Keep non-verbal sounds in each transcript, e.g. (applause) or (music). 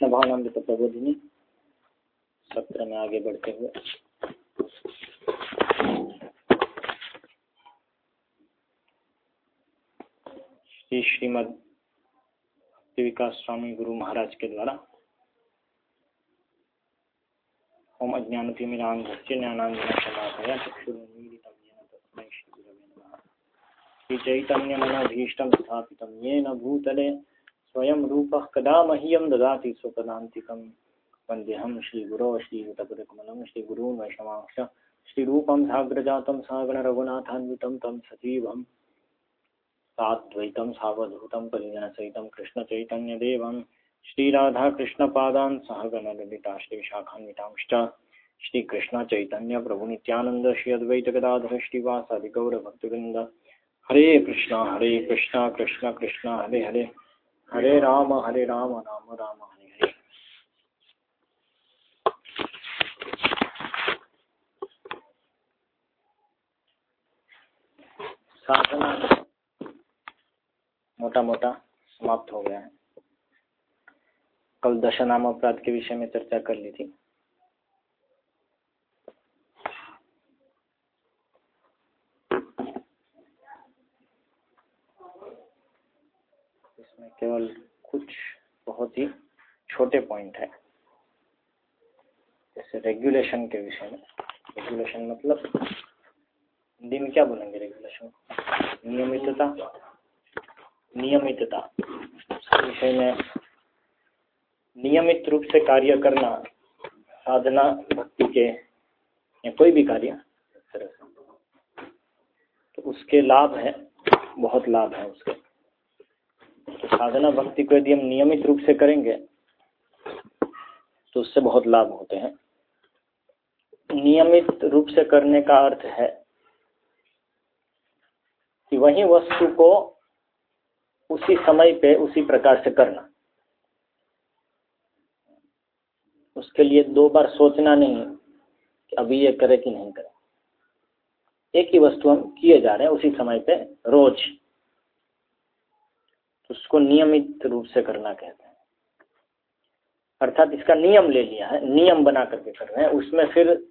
कृष्ण भावनामृत प्रबोधिनी सत्र में आगे बढ़ते हुए। श्री श्रीमद भक्ति विकास स्वामी गुरु महाराज के द्वारा ओम अज्ञानतिमिरान्धस्य ज्ञानाञ्जनशलाकया चक्षुरुन्मीलितं येन तस्मै श्रीगुरवे नमः। श्रीचैतन्यमनभीष्टं स्थापितं येन भूतले स्वयं रूपः कदा मह्यं ददाति स्वपदान्तिकं। वन्देऽहं श्रीगुरो श्रीयुतपदकमलं श्रीगुरून् वैष्णवांश, श्रीरूपं साग्रजातं सागणरघुनाथान्वितं तं सजीवं। साद्वैतं सावधूतं परिजनसहितं कृष्णचैतन्यदेवं। श्रीराधाकृष्णपादान् सहगणललिता श्रीशाखान्वितांश्च श्रीकृष्णचैतन्यप्रभुनित्यानन्द श्री अद्वैतगदाधर श्रीवासादिगौरभक्तवृन्द हरे कृष्णा हरे कृष्णा, कृष्ण कृष्ण, हरे हरे। हरे राम हरे राम राम राम, हरे हरे। साधना मोटा मोटा समाप्त हो गया है। कल दशनाम अपराध के विषय में चर्चा कर ली थी। इसमें केवल कुछ बहुत ही छोटे पॉइंट है। जैसे रेगुलेशन के विषय में। रेगुलेशन मतलब हिंदी में क्या बोलेंगे रेगुलेशन नियमितता। नियमितता। विषय में नियमित रूप से कार्य करना, साधना, भक्ति के या कोई भी कार्य तरह से। तो उसके लाभ है, बहुत लाभ है उसके। साधना भक्ति को यदि हम नियमित रूप से करेंगे तो उससे बहुत लाभ होते हैं। नियमित रूप से करने का अर्थ है कि वही वस्तु को उसी समय पे उसी प्रकार से करना। उसके लिए दो बार सोचना नहीं कि अभी ये करे कि नहीं करे। एक ही वस्तु हम किए जा रहे हैं उसी समय पे, रोज। उसको नियमित रूप से करना कहते हैं। अर्थात इसका नियम ले लिया है, नियम बना करके कर रहे हैं। उसमें फिर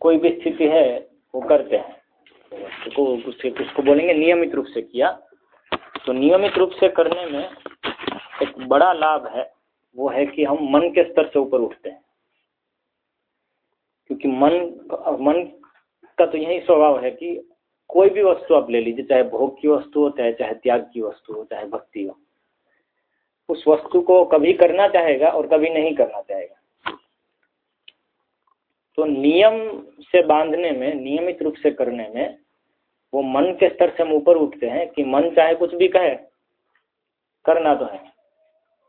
कोई भी स्थिति है, वो करते हैं। उसको उसको बोलेंगे नियमित रूप से किया। तो नियमित रूप से करने में एक बड़ा लाभ है, वो है कि हम मन के स्तर से ऊपर उठते हैं। क्योंकि मन मन का तो यही स्वभाव है कि कोई भी वस्तु आप ले लीजिए, चाहे भोग की वस्तु हो, चाहे चाहे त्याग की वस्तु हो, चाहे भक्ति हो। उस वस्तु को कभी करना चाहेगा और कभी नहीं करना चाहेगा। तो नियम से बांधने में, नियमित रूप से करने में, वो मन के स्तर से हम ऊपर उठते हैं कि मन चाहे कुछ भी कहे, करना तो है।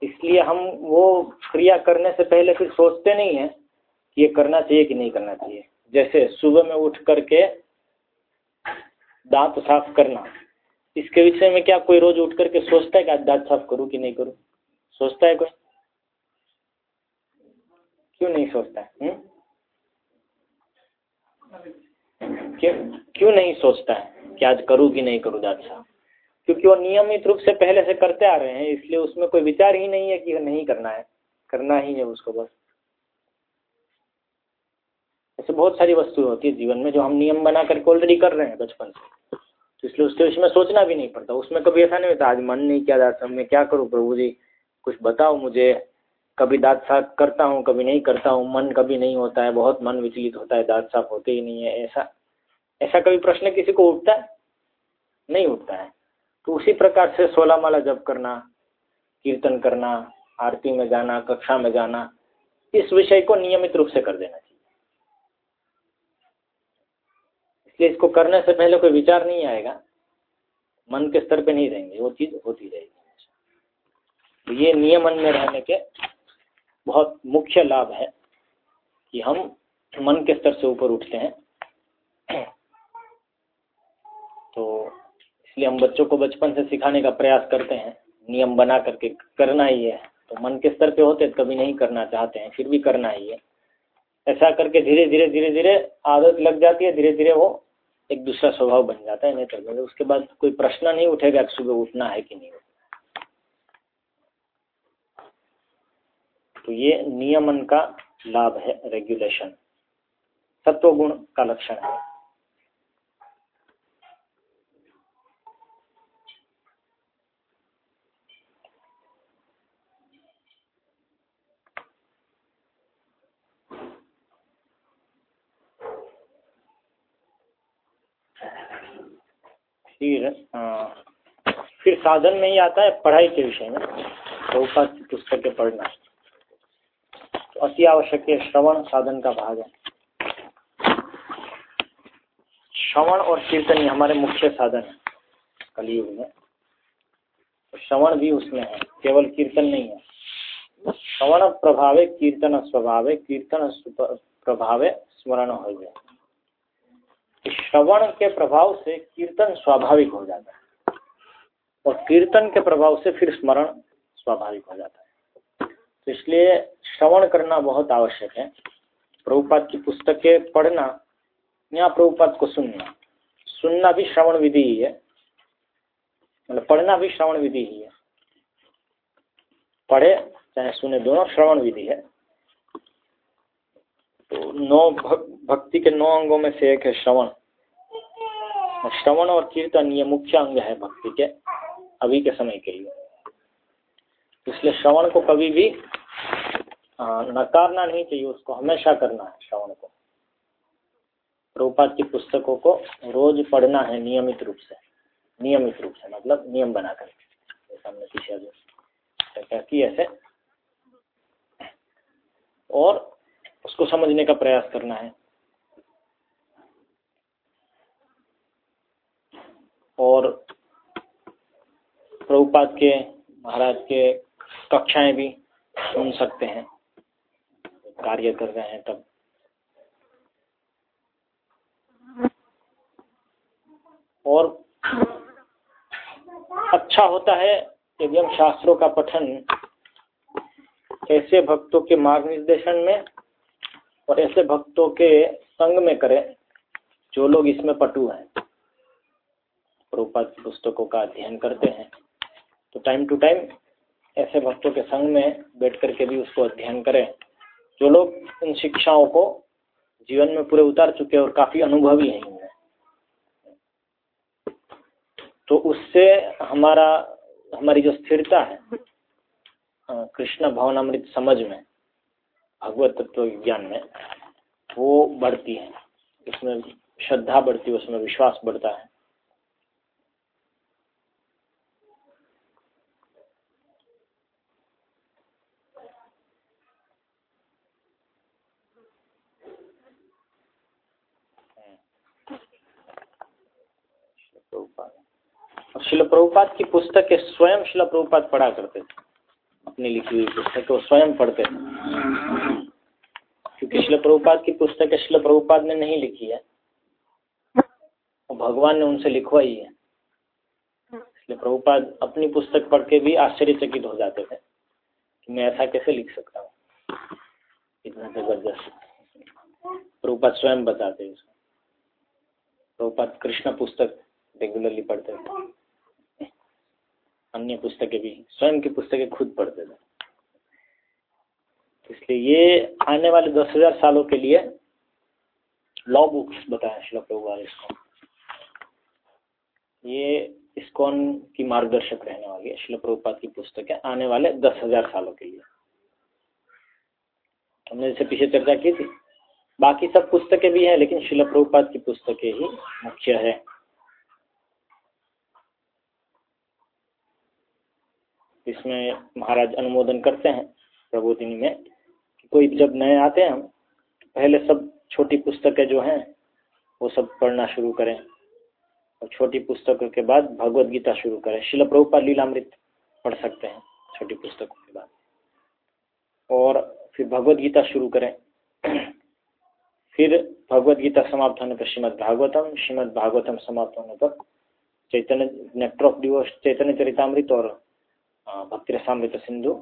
इसलिए हम वो क्रिया करने से पहले फिर सोचते नहीं है कि ये करना चाहिए कि नहीं करना चाहिए। जैसे सुबह में उठ करके दांत साफ़ करना। इसके विषय में क्या कोई रोज उठ करके सोचता है कि आज दांत साफ़ करूँ कि नहीं करूँ? सोचता है कोई? क्यों नहीं सोचता है? क्यों क्यों नहीं सोचता है कि आज करूँ कि नहीं करूँ दांत साफ़? क्योंकि वो नियमित रूप से पहले से करते आ रहे हैं, इसलिए उसमें कोई विचार ही नहीं है कि नहीं करना है। करना ही है उसको बस। ऐसे बहुत सारी वस्तुएँ होती है जीवन में जो हम नियम बना करके ऑलरेडी कर रहे हैं बचपन से। तो इसलिए उसके विषय में सोचना भी नहीं पड़ता। उसमें कभी ऐसा नहीं होता, आज मन नहीं किया जाता मैं क्या करूँ प्रभु जी? कुछ बताओ मुझे। कभी दाँत साफ़ करता हूँ, कभी नहीं करता हूँ, मन कभी नहीं होता है, बहुत मन विचलित होता है दाँत साफ़ होते ही नहीं है, ऐसा ऐसा कभी प्रश्न किसी को उठता है? नहीं उठता है। तो उसी प्रकार से सोलह माला जप करना, कीर्तन करना, आरती में जाना, कक्षा में जाना, इस विषय को नियमित रूप से कर देना चाहिए। इसलिए इसको करने से पहले कोई विचार नहीं आएगा। मन के स्तर पे नहीं रहेंगे, वो चीज़ होती रहेगी। तो ये नियमन में रहने के बहुत मुख्य लाभ है कि हम मन के स्तर से ऊपर उठते हैं। तो इसलिए हम बच्चों को बचपन से सिखाने का प्रयास करते हैं। नियम बना करके करना ही है। तो मन के स्तर पे होते कभी नहीं करना चाहते हैं, फिर भी करना ही है। ऐसा करके धीरे धीरे धीरे धीरे आदत लग जाती है धीरे धीरे वो एक दूसरा स्वभाव बन जाता है, नहीं तो मतलब उसके बाद कोई प्रश्न नहीं उठेगा कि सुबह उठना है कि नहीं उठना। तो ये नियमन का लाभ है रेगुलेशन तत्व गुण का लक्षण है। फिर फिर साधन में ही आता है पढ़ाई के विषय में प्रभुपाद की पुस्तकें पढ़ना। तो अति आवश्यक है श्रवण साधन का भाग है। श्रवण और कीर्तन हमारे मुख्य साधन है, कलयुग में। तो श्रवण भी उसमें है, केवल कीर्तन नहीं है। श्रवण प्रभावे कीर्तन स्वभावे, कीर्तन प्रभावे स्मरण हो जाए श्रवण के प्रभाव से कीर्तन स्वाभाविक हो जाता है। और कीर्तन के प्रभाव से फिर स्मरण स्वाभाविक हो जाता है। तो इसलिए श्रवण करना बहुत आवश्यक है। प्रभुपाद की पुस्तकें पढ़ना या प्रभुपाद को सुनना सुनना भी श्रवण विधि ही है। मतलब पढ़ना भी श्रवण विधि ही है। पढ़े, चाहे सुने, दोनों श्रवण विधि है। तो नौ भक्ति के नौ अंगों में से एक है श्रवण। श्रवण और कीर्तन ये मुख्य अंग है भक्ति के अभी के समय के लिए। इसलिए श्रवण को कभी भी नकारना नहीं चाहिए, उसको हमेशा करना है श्रवण को। प्रभुपाद की पुस्तकों को रोज पढ़ना है नियमित रूप से। नियमित रूप से मतलब नियम बनाकर। सामने ऐसे। और उसको समझने का प्रयास करना है। और प्रभुपाद के, महाराज के कक्षाएँ भी सुन सकते हैं। कार्य कर रहे हैं तब। और अच्छा होता है यदि हम शास्त्रों का पठन ऐसे भक्तों के मार्ग निर्देशन में और ऐसे भक्तों के संग में करें, जो लोग इसमें पटु हैं। प्रभुपाद पुस्तकों का अध्ययन करते हैं। तो टाइम टू टाइम ऐसे भक्तों के संग में बैठ करके भी उसको अध्ययन करें। जो लोग इन शिक्षाओं को जीवन में पूरे उतार चुके और काफ़ी अनुभवी हैं इनमें। तो उससे हमारा, हमारी जो स्थिरता है कृष्ण भवनामृत समझ में, भगवत तत्व विज्ञान में, वो बढ़ती है। उसमें श्रद्धा बढ़ती है, उसमें विश्वास बढ़ता है। शिल प्रभुपात की पुस्तकें स्वयं शिल प्रभुपात पढ़ा करते थे। अपनी लिखी हुई पुस्तकें वो स्वयं पढ़ते थे। क्योंकि शिल प्रभुपात की पुस्तकें शिल प्रभुपात ने नहीं लिखी है। भगवान ने उनसे लिखवाई है। इसलिए प्रभुपाद अपनी पुस्तक पढ़ के भी आश्चर्यचकित हो जाते थे कि मैं ऐसा कैसे लिख सकता हूँ? इतना ज़बरदस्त। प्रभुपाद स्वयं बताते उसको। प्रभुपाद कृष्ण पुस्तक रेगुलरली पढ़ते थे। अन्य पुस्तकें भी, स्वयं की पुस्तकें खुद पढ़ते थे। इसलिए ये आने वाले दस हज़ार सालों के लिए लॉ बुक्स बताया श्लोक प्रभुपाल इसको। ये इसकोन की मार्गदर्शक रहने वाली है, शिल प्रभुपात की पुस्तकें आने वाले दस हज़ार सालों के लिए। हमने जैसे पीछे चर्चा की थी। बाकी सब पुस्तकें भी हैं, लेकिन शिल प्रभुपात की पुस्तकें ही मुख्य है। इसमें महाराज अनुमोदन करते हैं प्रबोधिनी में कोई जब नए आते हैं हम पहले सब छोटी पुस्तकें जो हैं, वो सब पढ़ना शुरू करें। और छोटी पुस्तकों के बाद भगवत गीता शुरू करें। शिल प्रभुपाल लीलामृत पढ़ सकते हैं छोटी पुस्तकों के बाद। और फिर भगवत गीता शुरू करें। (clears throat) फिर भगवत गीता समाप्त होने पर श्रीमद भागवतम श्रीमद भागवतम समाप्त होने पर चैतन्य नेक्टर डिवोर्स चैतन्य चरितमृत और भक्ति रसामृत सिंधु।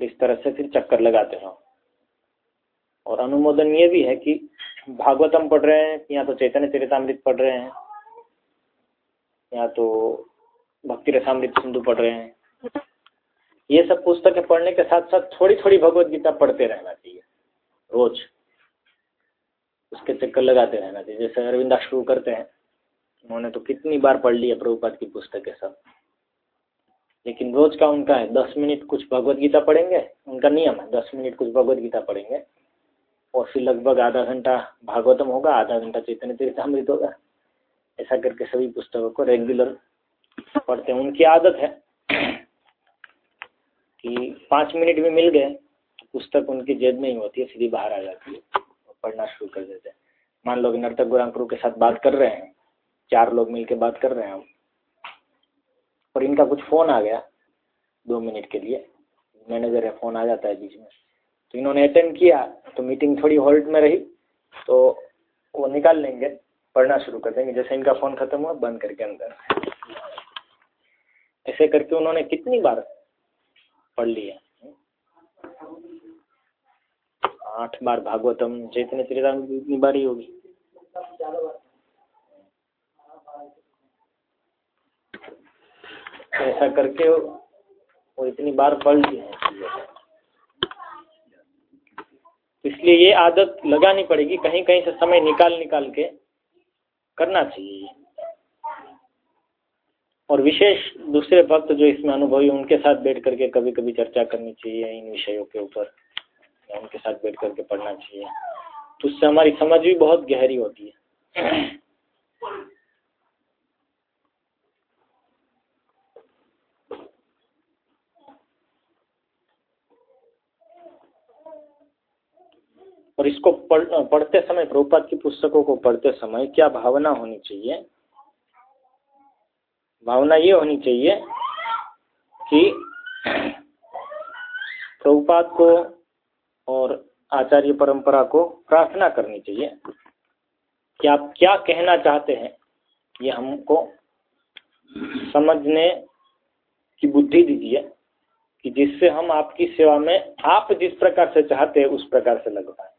इस तरह से फिर चक्कर लगाते रहो और अनुमोदन ये भी है कि भागवतम पढ़ रहे हैं, या तो चैतन्य चरितमृत पढ़ रहे हैं, या तो भक्ति रसामृत सिंधु पढ़ रहे हैं। ये सब पुस्तकें पढ़ने के साथ साथ थोड़ी थोड़ी भगवत गीता पढ़ते रहना चाहिए, रोज। उसके चक्कर लगाते रहना चाहिए। जैसे अरविंदा शुरू करते हैं, उन्होंने तो कितनी बार पढ़ ली है प्रभुपाद की पुस्तकें सब। लेकिन रोज का उनका है, दस मिनट कुछ भगवत गीता पढ़ेंगे, उनका नियम है, दस मिनट कुछ भगवत गीता पढ़ेंगे, और फिर लगभग आधा घंटा भागवतम होगा, आधा घंटा चैतन्य चरितमृत होगा, ऐसा करके सभी पुस्तकों को रेगुलर पढ़ते हैं। उनकी आदत है कि पाँच मिनट भी मिल गए तो पुस्तक उनकी जेब में ही होती है, सीधी बाहर आ जाती है, और पढ़ना शुरू कर देते हैं। मान लो कि नर्तक गुरांकुरु के साथ बात कर रहे हैं, चार लोग मिलकर बात कर रहे हैं हम और इनका कुछ फ़ोन आ गया दो मिनट के लिए। मैनेजर है फ़ोन आ जाता है बीच में। तो इन्होंने अटेंड किया तो मीटिंग थोड़ी होल्ड में रही तो वो निकाल लेंगे, पढ़ना शुरू कर देंगे। जैसे इनका फ़ोन ख़त्म हुआ, बंद करके अंदर। ऐसे करके उन्होंने कितनी बार पढ़ लिया? आठ बार भागवतम, चैतन्य चरितमृत इतनी बार ही होगी तो ऐसा करके वो इतनी बार पढ़ ली है। इसलिए ये आदत लगानी पड़ेगी कहीं कहीं से समय निकाल निकाल के करना चाहिए। और विशेष दूसरे भक्त जो इसमें अनुभवी, उनके साथ बैठ करके कभी कभी चर्चा करनी चाहिए इन विषयों के ऊपर। उनके साथ बैठ करके पढ़ना चाहिए। तो उससे हमारी समझ भी बहुत गहरी होती है। और इसको पढ़ पढ़ते समय, प्रभुपाद की पुस्तकों को पढ़ते समय क्या भावना होनी चाहिए? भावना ये होनी चाहिए कि प्रभुपाद को और आचार्य परंपरा को प्रार्थना करनी चाहिए कि आप क्या कहना चाहते हैं, ये हमको समझने की बुद्धि दीजिए कि जिससे हम आपकी सेवा में, आप जिस प्रकार से चाहते हैं, उस प्रकार से लग पाए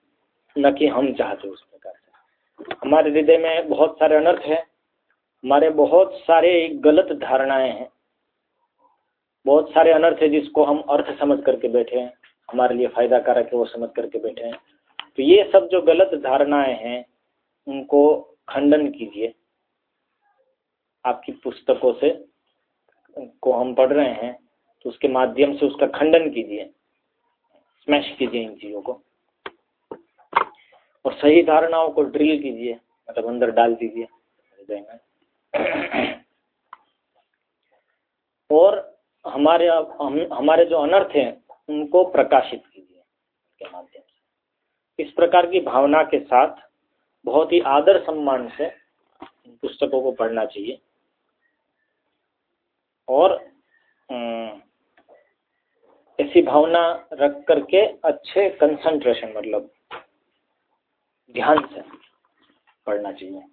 न कि हम चाहते उस प्रकार से। हमारे हृदय में बहुत सारे अनर्थ है, हमारे बहुत सारे गलत धारणाएँ हैं, बहुत सारे अनर्थ है जिसको हम अर्थ समझ करके बैठे हैं, हमारे लिए फ़ायदा कारक है वो समझ करके बैठे हैं। तो ये सब जो गलत धारणाएँ हैं, उनको खंडन कीजिए। आपकी पुस्तकों से को हम पढ़ रहे हैं तो उसके माध्यम से उसका खंडन कीजिए। स्मैश कीजिए इन चीज़ों को। और सही धारणाओं को ड्रिल कीजिए मतलब अंदर डाल दीजिए। हृदय में और हमारे हम, हमारे जो अनर्थ हैं, उनको प्रकाशित कीजिए के माध्यम से। इस प्रकार की भावना के साथ बहुत ही आदर सम्मान से इन पुस्तकों को पढ़ना चाहिए। और ऐसी भावना रख करके अच्छे कंसंट्रेशन मतलब ध्यान से पढ़ना चाहिए।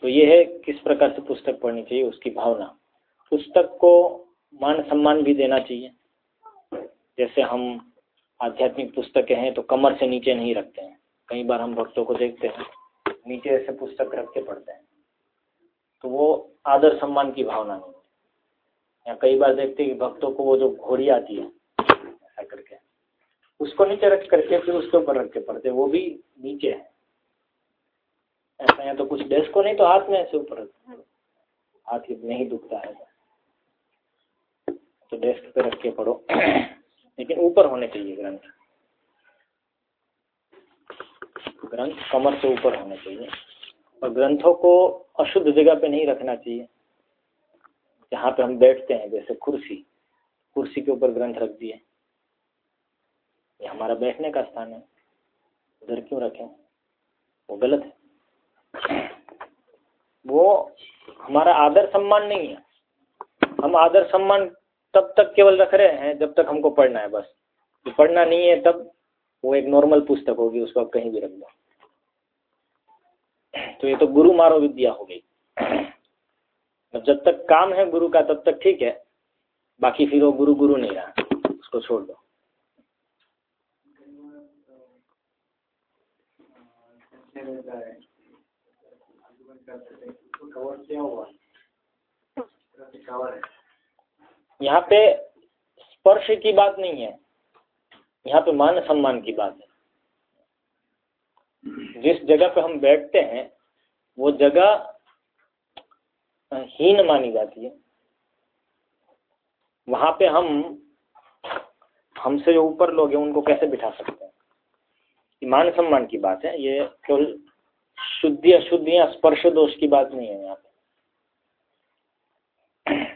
तो ये है किस प्रकार से पुस्तक पढ़नी चाहिए, उसकी भावना। पुस्तक को मान सम्मान भी देना चाहिए। जैसे हम आध्यात्मिक पुस्तकें हैं तो कमर से नीचे नहीं रखते हैं। कई बार हम भक्तों को देखते हैं, नीचे ऐसे पुस्तक रख के पढ़ते हैं। तो वो आदर सम्मान की भावना नहीं है। या कई बार देखते हैं कि भक्तों को वो जो घोड़ी आती है उसको नीचे रख करके फिर उसके ऊपर रख के पढ़ते वो भी नीचे है। ऐसा या तो कुछ डेस्क को नहीं तो हाथ में ऐसे ऊपर रखते हाथ नहीं दुखता है। तो डेस्क पे रख के पढ़ो। (clears throat) लेकिन ऊपर होने चाहिए ग्रंथ। ग्रंथ कमर से ऊपर होने चाहिए। और ग्रंथों को अशुद्ध जगह पे नहीं रखना चाहिए। जहाँ पे हम बैठते हैं, जैसे कुर्सी। कुर्सी के ऊपर ग्रंथ रख दिए। ये हमारा बैठने का स्थान है। उधर क्यों रखें? वो गलत है। वो हमारा आदर सम्मान नहीं है। हम आदर सम्मान तब तक केवल रख रहे हैं जब तक हमको पढ़ना है बस। तो पढ़ना नहीं है तब वो एक नॉर्मल पुस्तक होगी, उसको आप कहीं भी रख दो। तो ये तो गुरु मारो विद्या हो गई। अब जब तक काम है गुरु का, तब तक ठीक है। बाकी फिर वो गुरु गुरु नहीं रहा। उसको छोड़ दो। यहाँ पे स्पर्श की बात नहीं है, यहाँ पे मान सम्मान की बात है। जिस जगह पे हम बैठते हैं, वो जगह हीन मानी जाती है। वहाँ पे हम, हमसे जो ऊपर लोग हैं, उनको कैसे बिठा सकते हैं? मान सम्मान की बात है, ये केवल शुद्धि अशुद्धि या स्पर्श दोष की बात नहीं है यहाँ पे। (clears throat)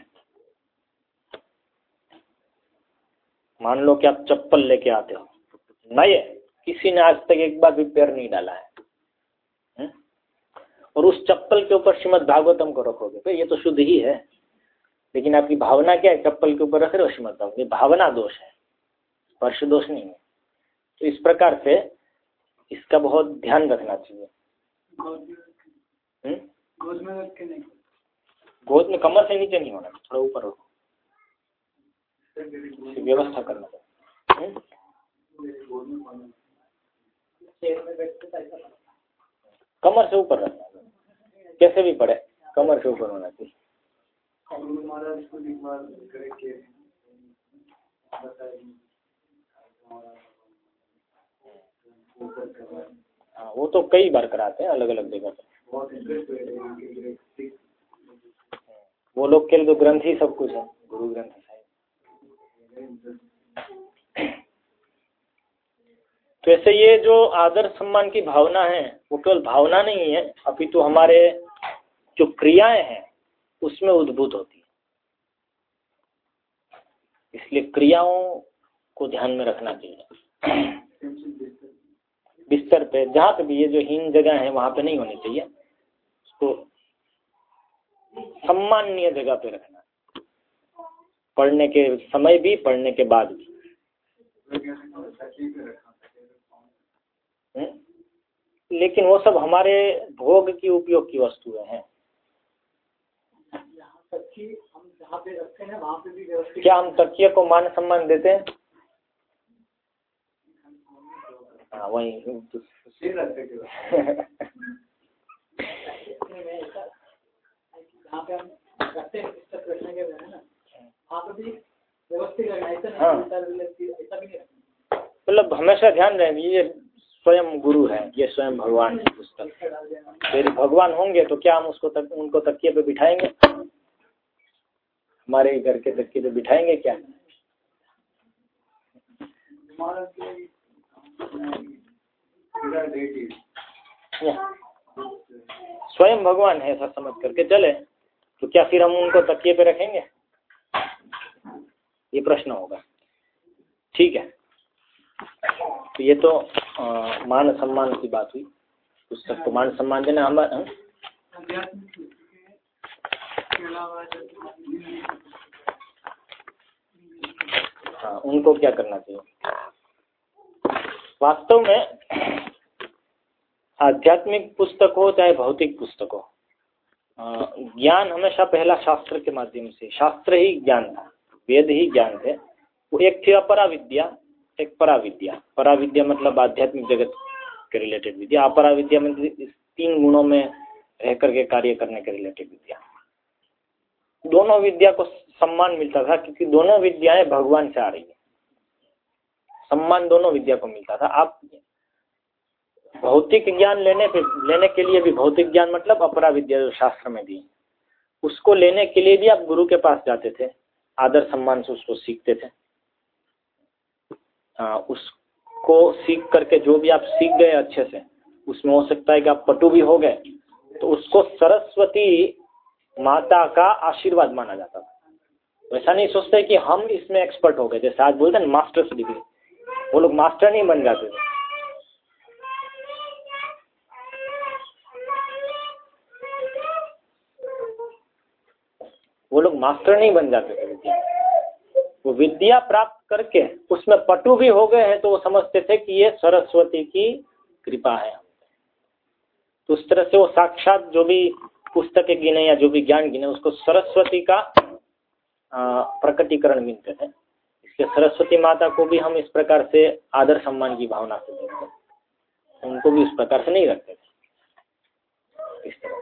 मान लो कि आप चप्पल लेके आते हो। नए किसी ने आज तक एक बार भी पैर नहीं डाला है। हम्म? और उस चप्पल के ऊपर श्रीमद भागवतम को रखोगे तो ये तो शुद्ध ही है। लेकिन आपकी भावना क्या है? चप्पल के ऊपर रख रहे हो श्रीमद भागवत। ये भावना दोष है। स्पर्श दोष नहीं है। तो इस प्रकार से इसका बहुत ध्यान रखना चाहिए। हम्म? गोद में कमर से नीचे नहीं होना थोड़ा ऊपर हो व्यवस्था करना हम्म? कमर से ऊपर रखना कैसे भी पड़े कमर से ऊपर होना चाहिए। हाँ वो तो कई बार कराते हैं अलग अलग जगह पर वो लोग के लिए तो ग्रंथ ही सब कुछ है गुरु ग्रंथ साहिब। तो ऐसे ये जो आदर सम्मान की भावना है वो केवल भावना नहीं है अभी तो हमारे जो क्रियाएँ हैं उसमें उद्भूत होती है। इसलिए क्रियाओं को ध्यान में रखना चाहिए। बिस्तर पे जहाँ पे भी ये जो हीन जगह है वहाँ पे नहीं होनी चाहिए। उसको सम्माननीय जगह पे रखना। पढ़ने के समय भी पढ़ने के बाद भी। हम्म? लेकिन वो सब हमारे भोग की उपयोग की वस्तुएँ हैं। क्या हम तकिए को मान सम्मान देते हैं? हाँ वही हाँ मतलब हमेशा ध्यान रहे ये स्वयं गुरु है ये स्वयं भगवान है पुस्तक। फिर भगवान होंगे तो क्या हम उसको तक उनको तकिए पे बिठाएँगे? हमारे घर के तकिए पे बिठाएँगे क्या? स्वयं भगवान है ऐसा समझ करके चले। तो क्या फिर हम उनको तकिए पे रखेंगे? ये प्रश्न होगा। ठीक है। तो ये तो आ, मान सम्मान की बात हुई। पुस्तक को मान सम्मान देना हमारा हाँ? हाँ उनको क्या करना चाहिए? वास्तव में आध्यात्मिक पुस्तक हो चाहे भौतिक पुस्तक हो ज्ञान हमेशा पहला शास्त्र के माध्यम से, शास्त्र ही ज्ञान था, वेद ही ज्ञान थे। वो एक थी अपरा विद्या एक परा विद्या परा विद्या मतलब आध्यात्मिक जगत के रिलेटेड विद्या। अपरा विद्या मतलब तीन गुणों में रह करके कार्य करने के रिलेटेड विद्या। दोनों विद्या को सम्मान मिलता था, क्योंकि दोनों विद्याएँ भगवान से आ रही है। सम्मान दोनों विद्या को मिलता था आप भौतिक ज्ञान लेने पे लेने के लिए भी भौतिक ज्ञान मतलब अपरा विद्या जो शास्त्र में दी। उसको लेने के लिए भी आप गुरु के पास जाते थे आदर सम्मान से उसको सीखते थे। आ, उसको सीख करके जो भी आप सीख गए अच्छे से उसमें हो सकता है कि आप पटु भी हो गए तो उसको सरस्वती माता का आशीर्वाद माना जाता था। वैसा नहीं सोचते कि हम इसमें एक्सपर्ट हो गए जैसे आज बोलते हैं मास्टर्स डिग्री। वो लोग मास्टर नहीं बन जाते थे। वो लोग मास्टर नहीं बन जाते वो विद्या प्राप्त करके उसमें पटु भी हो गए हैं तो वो समझते थे कि ये सरस्वती की कृपा है। तो उस तरह से वो साक्षात जो भी पुस्तकें गिने या जो भी ज्ञान गिने, उसको सरस्वती का प्रकटीकरण मिलते थे इसलिए सरस्वती माता को भी हम इस प्रकार से आदर सम्मान की भावना से देखते उनको भी इस प्रकार से नहीं रखते थे। इस तरह।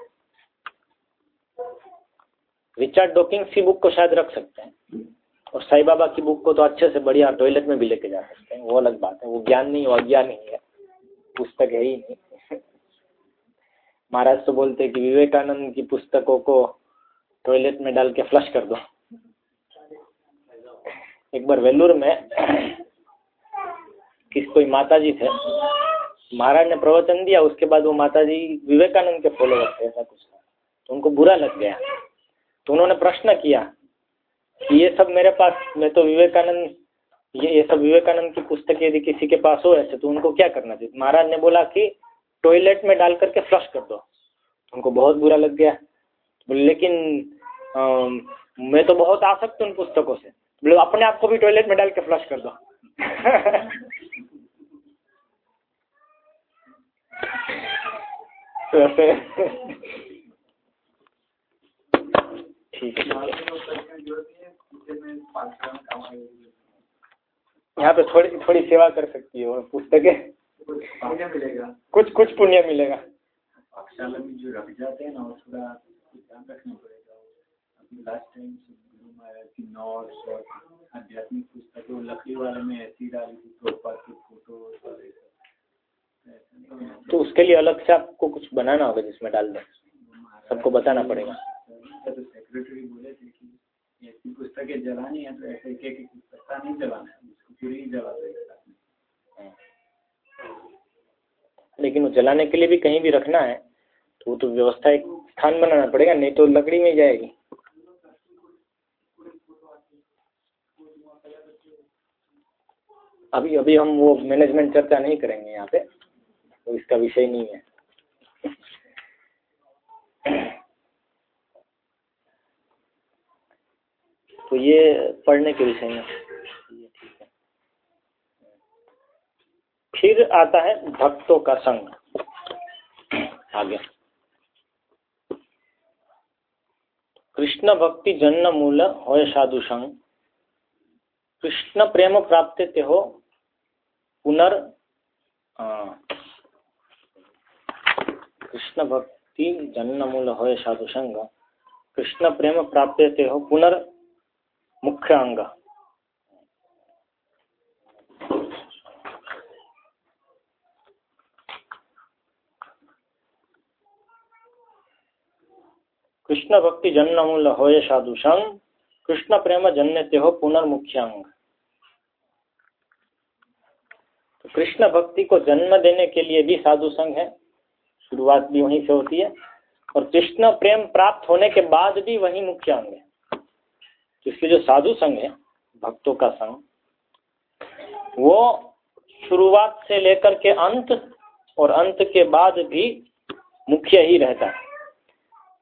रिचर्ड डॉकिंग सी बुक को शायद रख सकते हैं। और साई बाबा की बुक को तो अच्छे से बढ़िया टॉयलेट में भी लेके जा सकते हैं। वो अलग बात है। वो ज्ञान नहीं अज्ञान ही है। पुस्तक है ही नहीं। महाराज तो बोलते हैं कि विवेकानंद की पुस्तकों को टॉयलेट में डाल के फ्लश कर दो। एक बार वेल्लूर में किस कोई माता जी थे महाराज ने प्रवचन दिया उसके बाद वो माता जी विवेकानंद के फॉलोवर थे ऐसा कुछ तो उनको बुरा लग गया। तो उन्होंने प्रश्न किया कि ये सब मेरे पास मैं तो विवेकानंद ये ये सब विवेकानंद की पुस्तक यदि किसी के पास हो ऐसे तो उनको क्या करना चाहिए? महाराज ने बोला कि टॉयलेट में डाल करके फ्लश कर दो। उनको बहुत बुरा लग गया। लेकिन आ, मैं तो बहुत आसक्त उन पुस्तकों से। बोले अपने आप को भी टॉयलेट में डाल के फ्लश कर दो। ठीक यहाँ पे थोड़ी थोड़ी सेवा कर सकती है और पुस्तकें। कुछ कुछ पुण्य मिलेगा। में जो रख जाते हैं ना थोड़ा ध्यान रखना पड़ेगा। तो उसके लिए अलग से आपको कुछ बनाना होगा जिसमें डाल दें? सबको बताना पड़ेगा। बोले थे जलानी है तो जलाना है लेकिन वो जलाने के लिए भी कहीं भी रखना है तो वो तो व्यवस्था एक स्थान बनाना पड़ेगा, नहीं तो लकड़ी में जाएगी। अभी अभी हम वो मैनेजमेंट चर्चा नहीं करेंगे यहाँ पे तो इसका विषय नहीं है। तो ये पढ़ने के विषय में। फिर आता है भक्तों का संग। आगे। कृष्ण भक्ति जन्म मूल हो साधु संग। कृष्ण प्रेम प्राप्त ते हो, पुनर् कृष्ण भक्ति जन्म मूल हो साधु संग। कृष्ण प्रेम प्राप्त ते हो, पुनर्, मुख्य अंग। कृष्ण भक्ति जन्म मूल हो साधु कृष्ण प्रेम जन्य हो पुनर्मुख्यांग। तो कृष्ण भक्ति को जन्म देने के लिए भी साधु संघ है। शुरुआत भी वहीं से होती है। और कृष्ण प्रेम प्राप्त होने के बाद भी वही मुख्य अंग है। तो इसलिए जो साधु संघ है, भक्तों का संघ, वो शुरुआत से लेकर के अंत और अंत के बाद भी मुख्य ही रहता है।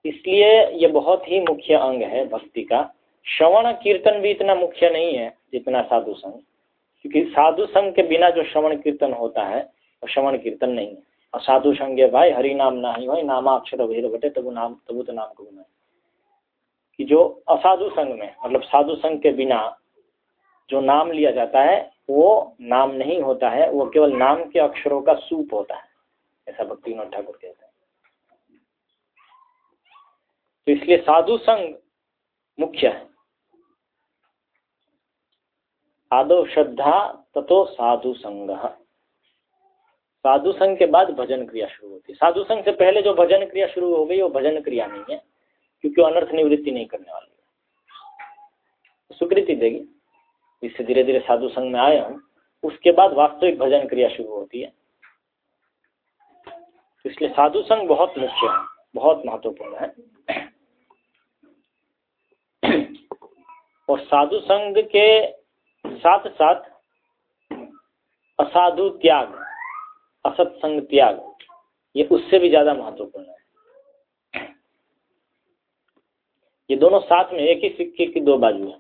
इसलिए ये बहुत ही मुख्य अंग है भक्ति का। श्रवण कीर्तन भी इतना मुख्य नहीं है जितना साधु संघ। क्योंकि साधु संघ के बिना जो श्रवण कीर्तन होता है, वो श्रवण कीर्तन नहीं है। और साधु संघ भाई, हरि नाम ना ही भाई, नामाक्षर भेद बटे तब नाम, तबु तो नाम को कि जो असाधु संघ में मतलब साधु संघ के बिना जो नाम लिया जाता है, वो नाम नहीं होता है, वो केवल नाम के अक्षरों का सूप होता है। ऐसा भक्ति विनोद ठाकुर कहते हैं। तो इसलिए साधु संघ मुख्य है। आदो श्रद्धा तथो साधु संग। साधु संघ के बाद भजन क्रिया शुरू होती है। साधु संघ से पहले जो भजन क्रिया शुरू हो गई, वो भजन क्रिया नहीं है, क्योंकि वो अनर्थ निवृत्ति नहीं करने वाली है। स्वीकृति देगी इससे धीरे धीरे साधु संघ में आए हम, उसके बाद वास्तविक भजन क्रिया शुरू होती है। इसलिए साधु संघ बहुत मुख्य है, बहुत महत्वपूर्ण है। और साधु संघ के साथ साथ असाधु त्याग, असत्संग त्याग, ये उससे भी ज़्यादा महत्वपूर्ण है। ये दोनों साथ में एक ही सिक्के की दो बाजू है,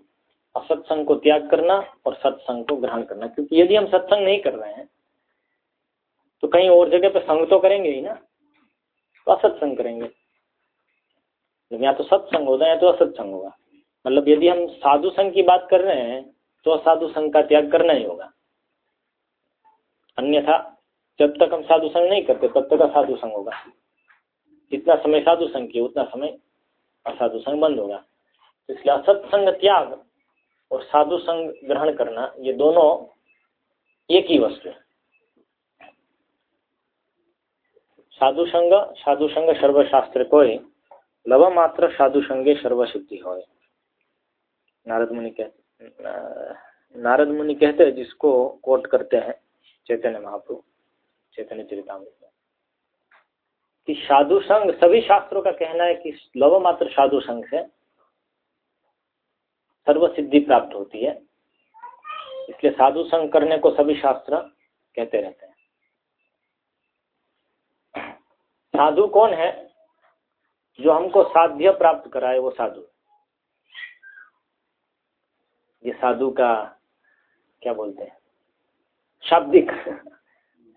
असत्संग को त्याग करना और सत्संग को ग्रहण करना। क्योंकि यदि हम सत्संग नहीं कर रहे हैं तो कहीं और जगह पे संग तो करेंगे ही ना तो असत्संग करेंगे। या तो सत्संग होगा या तो असत्संग होगा। मतलब यदि हम साधु संघ की बात कर रहे हैं तो असाधु संघ का त्याग करना ही होगा। अन्यथा जब तक हम साधु संघ नहीं करते, तब तक असाधु संघ होगा। जितना समय साधु संघ की, उतना समय असाधु संघ बंद होगा। तो इसलिए असत्संग त्याग और साधु संग ग्रहण करना, ये दोनों एक ही वस्तु है। साधु संग साधु संग सर्वशास्त्र कोई, लव मात्र साधु संगे सर्वसिद्धि हो नारद मुनि कहते नारद मुनि कहते हैं, जिसको कोट करते हैं, चैतन्य महाप्रभु, चैतन्य चरितमृत। कि साधु संघ, सभी शास्त्रों का कहना है कि लव मात्र साधु संघ से सर्व सिद्धि प्राप्त होती है। इसलिए साधु संघ करने को सभी शास्त्र कहते रहते हैं। साधु कौन है? जो हमको साध्य प्राप्त कराए वो साधु। ये साधु का, क्या बोलते हैं, शाब्दिक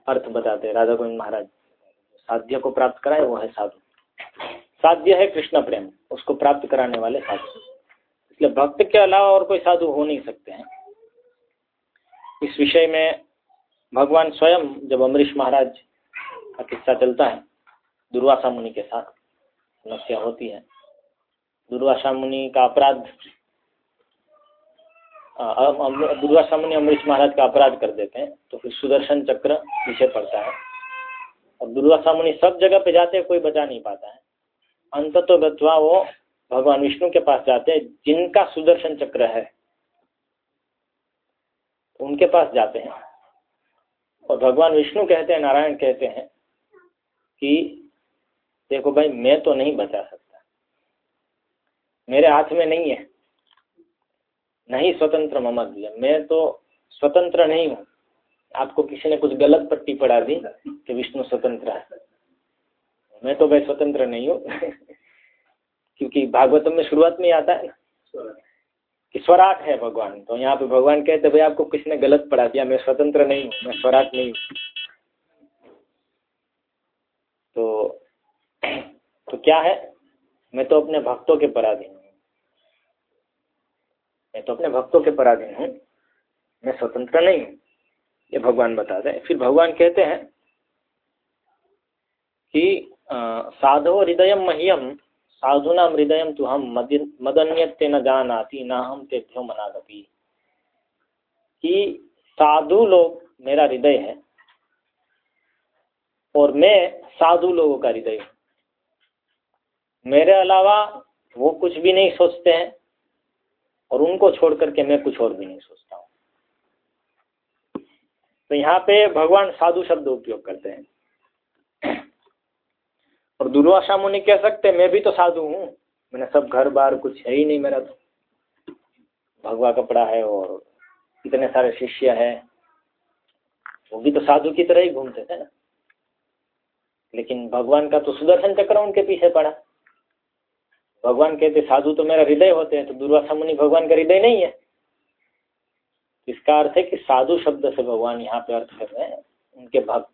अर्थ बताते हैं, राधा गोविंद महाराज। साध्य को प्राप्त कराए, वो है साधु। साध्य है कृष्ण प्रेम, उसको प्राप्त कराने वाले साधु। इसलिए भक्त के अलावा और कोई साधु हो नहीं सकते हैं। इस विषय में भगवान स्वयं, जब अमरीश महाराज का किस्सा चलता है, दुर्वासा मुनि के साथ समस्या होती है। दुर्वासा मुनि का अपराध दुर्वासा मुनि अमरीश महाराज का अपराध कर देते हैं तो फिर सुदर्शन चक्र पीछे पड़ता है। और दुर्वासा मुनि सब जगह पे जाते हैं, कोई बचा नहीं पाता है। अंत तो वो भगवान विष्णु के पास जाते हैं, जिनका सुदर्शन चक्र है। उनके पास जाते हैं। और भगवान विष्णु कहते हैं, नारायण कहते हैं कि, देखो भाई, मैं तो नहीं बचा सकता। मेरे हाथ में नहीं है। नहीं स्वतंत्र ममद्य मैं तो स्वतंत्र नहीं हूँ। आपको किसी ने कुछ गलत पट्टी पढ़ा दी कि विष्णु स्वतंत्र है? मैं तो भाई स्वतंत्र नहीं हूँ। (laughs) क्योंकि भागवतम में शुरुआत में आता है कि स्वराट है भगवान। तो यहाँ पे भगवान कहते भाई, आपको किसने गलत पढ़ा दिया, मैं स्वतंत्र नहीं हूँ, मैं स्वराट नहीं हूँ। तो (clears throat) तो क्या है? मैं तो अपने भक्तों के पराधीन मैं तो अपने भक्तों के पराधीन हूँ। मैं स्वतंत्र नहीं हूँ। ये भगवान बताते हैं। फिर भगवान कहते हैं कि साधो हृदय मह्यम साधुना हृदय तो हम मदन्य न जानाती ना हम तेभ्यो मनागपी। कि साधु लोग मेरा हृदय है और मैं साधु लोगों का हृदय हूँ। मेरे अलावा वो कुछ भी नहीं सोचते हैं। और उनको छोड़ करके मैं कुछ और भी नहीं सोचता हूँ। तो यहाँ पे भगवान साधु शब्द उपयोग करते हैं। और दुर्वासा मुनि कह सकते मैं भी तो साधु हूँ। मैंने सब घर बार कुछ है ही नहीं मेरा तो। भगवा कपड़ा है और इतने सारे शिष्य है। वो भी तो साधु की तरह ही घूमते थे ना। लेकिन भगवान का तो सुदर्शन चक्र उनके पीछे पड़ा। भगवान कहते, साधु तो मेरा हृदय होते हैं तो दुर्वासा मुनि भगवान का हृदय नहीं है। इसका अर्थ है कि साधु शब्द से भगवान यहाँ पे अर्थ कर रहे हैं, उनके भक्त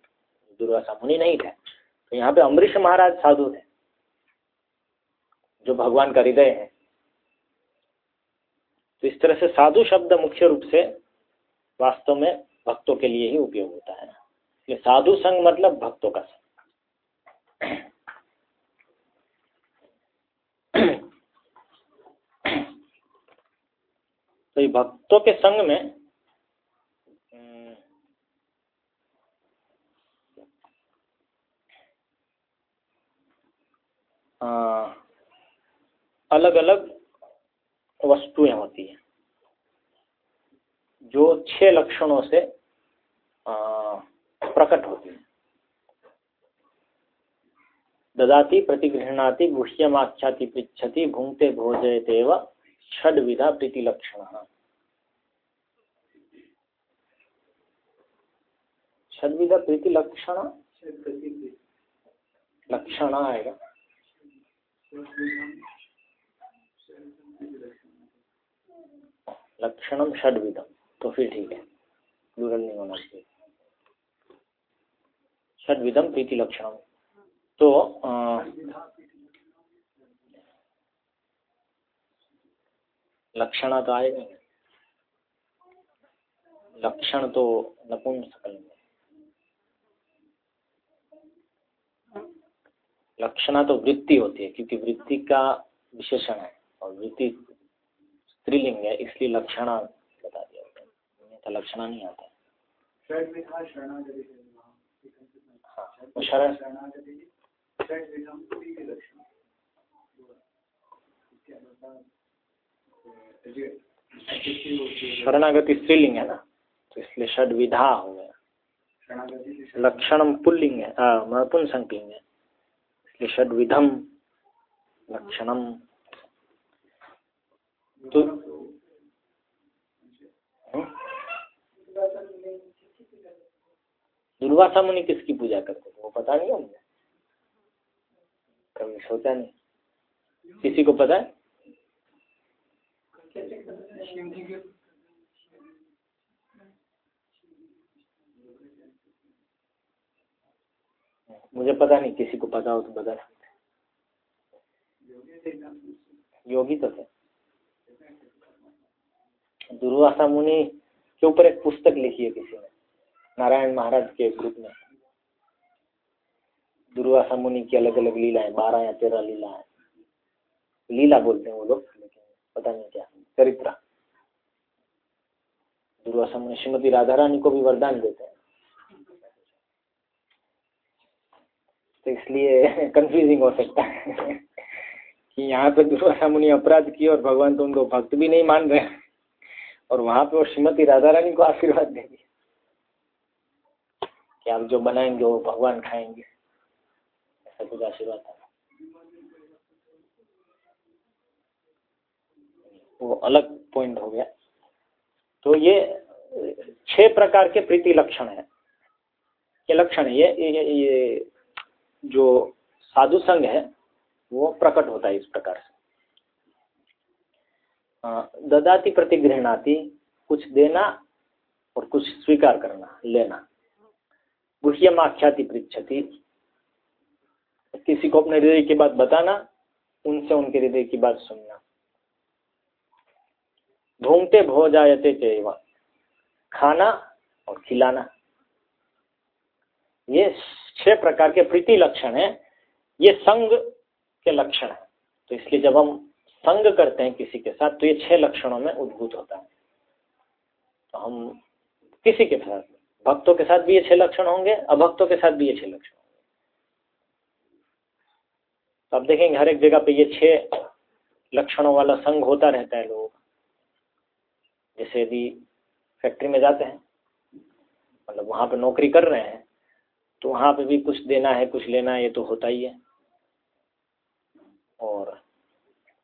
दुर्वासा मुनि नहीं थे तो यहाँ पे अम्बरीश महाराज साधु थे जो भगवान का हृदय है। तो इस तरह से साधु शब्द मुख्य रूप से वास्तव में भक्तों के लिए ही उपयोग होता है। साधु संघ मतलब भक्तों का संघ तो ये भक्तों के संग में अलग अलग वस्तुएँ होती हैं, जो छह लक्षणों से प्रकट होती हैं। ददाति, प्रतिगृहणाति गुह्यमाख्याति पृछति भूंगते भोजयते व षड विधा प्रीति लक्षण। षड विधा प्रीति लक्षण? लक्षण आएगा लक्षणम षड विधम तो फिर ठीक है। प्लूरल नहीं होना चाहिए। षड विधम प्रीति लक्षणम तो लक्षण तो आएगा लक्षण तो नपुंसकल में लक्षणा तो वृत्ति होती है क्योंकि वृत्ति का विशेषण है और वृत्ति स्त्रीलिंग है इसलिए लक्षणा बता दिया था लक्षणा नहीं आता। हाँ। शरण। शरणागति स्त्रीलिंग है ना? तो इसलिए षड विधा हो गया। लक्षणम पुल्लिंग है। महत्वपूर्ण संकलिंग है। इसलिए षड विधम लक्षणम तो दुर्वासा मुनि किसकी पूजा करते थे? वो पता नहीं होंगे कभी सोचा नहीं? किसी को पता है? मुझे पता नहीं, किसी को पता हो तो बता सकते योगी तो थे दुर्वासा मुनि के ऊपर एक पुस्तक लिखी है किसी ने, नारायण महाराज के ग्रुप में। दुर्वासा मुनि की अलग अलग लीलाएँ, बारह या तेरह लीला है लीला बोलते हैं वो लोग, लेकिन पता नहीं क्या। चरित्र। श्रीमती राधा रानी को भी वरदान देते हैं। तो इसलिए (laughs) कंफ्यूजिंग हो सकता है। कि यहाँ पे दुर्वासा मुनि अपराध किए और भगवान तो उनको भक्त भी नहीं मान रहे और वहाँ पे वो श्रीमती राधा रानी को आशीर्वाद देंगे कि आप जो बनाएँगे वो भगवान खाएँगे। ऐसा कुछ आशीर्वाद वो अलग पॉइंट हो गया। तो ये छह प्रकार के प्रीति लक्षण है। ये लक्षण है ये, ये ये जो साधु संघ है वो प्रकट होता है इस प्रकार से। ददाती प्रतिगृहणाती कुछ देना और कुछ स्वीकार करना लेना। गुह्यम आख्याति किसी को अपने हृदय की बात बताना उनसे उनके हृदय की बात सुनना। भूंगते भोजायते चेवा। खाना और खिलाना। ये छह प्रकार के प्रीति लक्षण है। ये संग के लक्षण है। तो इसलिए जब हम संग करते हैं किसी के साथ तो ये छह लक्षणों में उद्भूत होता है। तो हम किसी के साथ, भक्तों के साथ भी ये छह लक्षण होंगे, अभक्तों के साथ भी ये छह लक्षण होंगे। तो आप देखेंगे हर एक जगह पे ये छह लक्षणों वाला संग होता रहता है लोगों जैसे यदि फैक्ट्री में जाते हैं मतलब वहाँ पर नौकरी कर रहे हैं तो वहाँ पे भी कुछ देना है, कुछ लेना है, ये तो होता ही है। और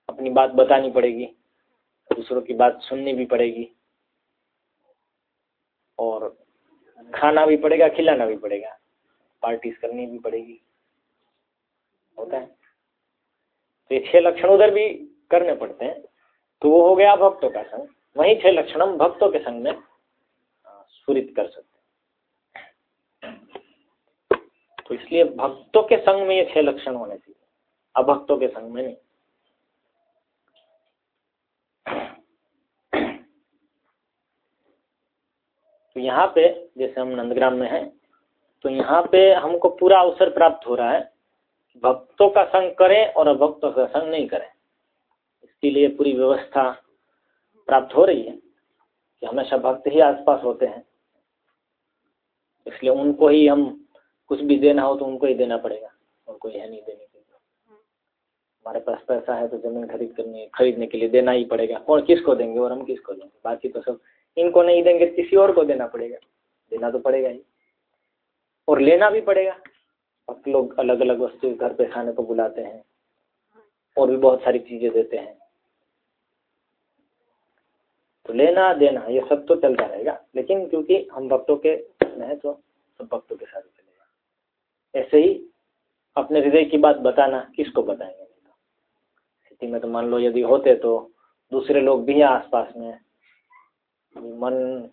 अपनी बात बतानी पड़ेगी, दूसरों की बात सुननी भी पड़ेगी, और खाना भी पड़ेगा, खिलाना भी पड़ेगा पार्टीज़ करनी भी पड़ेगी, होता है। तो ये छह लक्षण उधर भी करने पड़ते हैं तो वो हो गया भक्तों का संग। वही छह लक्षण हम भक्तों के संग में स्फुरित कर सकते तो इसलिए भक्तों के संग में ये छह लक्षण होने चाहिए, अभक्तों के संग में नहीं। तो यहाँ पे, जैसे हम नंदग्राम में हैं तो यहाँ पे हमको पूरा अवसर प्राप्त हो रहा है भक्तों का संग करें और अभक्तों का संग नहीं करें। इसके लिए पूरी व्यवस्था प्राप्त हो रही है कि हमेशा भक्त ही आसपास होते हैं। इसलिए उनको ही हम कुछ भी देना हो तो उनको ही देना पड़ेगा। और कोई है नहीं देने के लिए। हमारे पास पैसा है तो ज़मीन खरीद करने, खरीदने के लिए देना ही पड़ेगा। कौन किसको देंगे और हम किसको देंगे? बाकी तो सब इनको नहीं देंगे, किसी और को देना पड़ेगा। देना तो पड़ेगा ही। और लेना भी पड़ेगा। अब लोग अलग अलग वस्तु घर पे खाने को बुलाते हैं और भी बहुत सारी चीज़ें देते हैं। तो लेना देना, ये सब तो चलता रहेगा। लेकिन क्योंकि हम भक्तों के हैं तो सब भक्तों के साथ चलेगा। ऐसे ही अपने हृदय की बात बताना, किसको बताएँगे? स्थिति में तो मान लो यदि होते तो दूसरे लोग भी हैं आसपास में। मन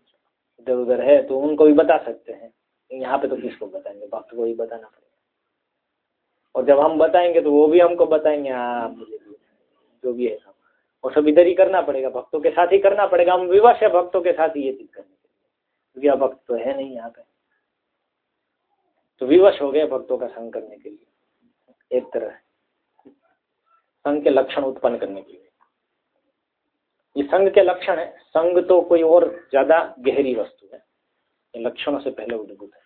इधर उधर है तो उनको भी बता सकते हैं। यहाँ पे तो किसको बताएँगे? भक्त को ही बताना पड़ेगा। और जब हम बताएँगे तो वो भी हमको बताएँगे, आप जो भी है और सब इधर ही करना पड़ेगा, भक्तों के साथ ही करना पड़ेगा। हम विवश है भक्तों के साथ ही ये चीज़ करने क्योंकि भक्त तो है नहीं यहाँ पे। तो विवश हो गए भक्तों का संग करने के लिए। एक तरह संघ के लक्षण उत्पन्न करने के लिए। ये संघ के लक्षण है। संघ तो कोई और ज़्यादा गहरी वस्तु है। ये लक्षणों से पहले उद्भूत है।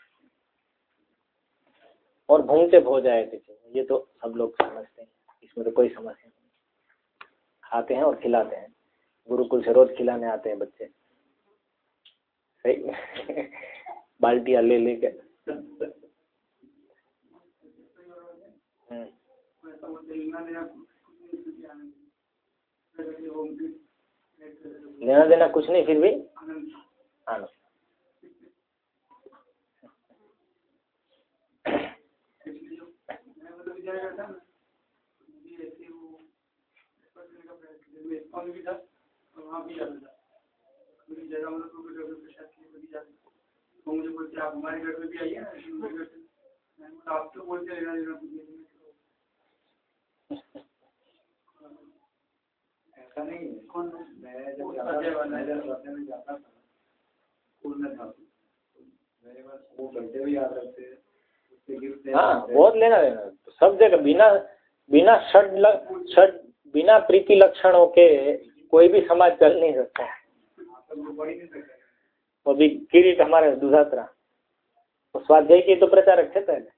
और भूमते भो जाए ये तो सब लोग समझते हैं। इसमें तो कोई समस्या नहीं। खाते हैं और खिलाते हैं। गुरुकुल से रोज खिलाने आते हैं बच्चे। सही? (laughs) बाल्टियाँ ले लेके। लेना देना कुछ नहीं, फिर भी? आनंद वहाँ भी जाता था। मेरी जगह मतलब प्रसाद की जाती वो मुझे बोलते आप हमारे घर पे भी आइए ना घर से। आप तो बोलते लेना (laughs) ऐसा नहीं कौन? मैं जब जाता में जाता था स्कूल में था मेरे पास वो भी याद रखते हाँ। बहुत लेना देना। तो सब जगह बिना बिना षड षड बिना प्रीति लक्षणों के कोई भी समाज चल नहीं सकता है। वो भी किरीट हमारे दुधात्रा। स्वाध्याय के तो प्रचारक थे पहले।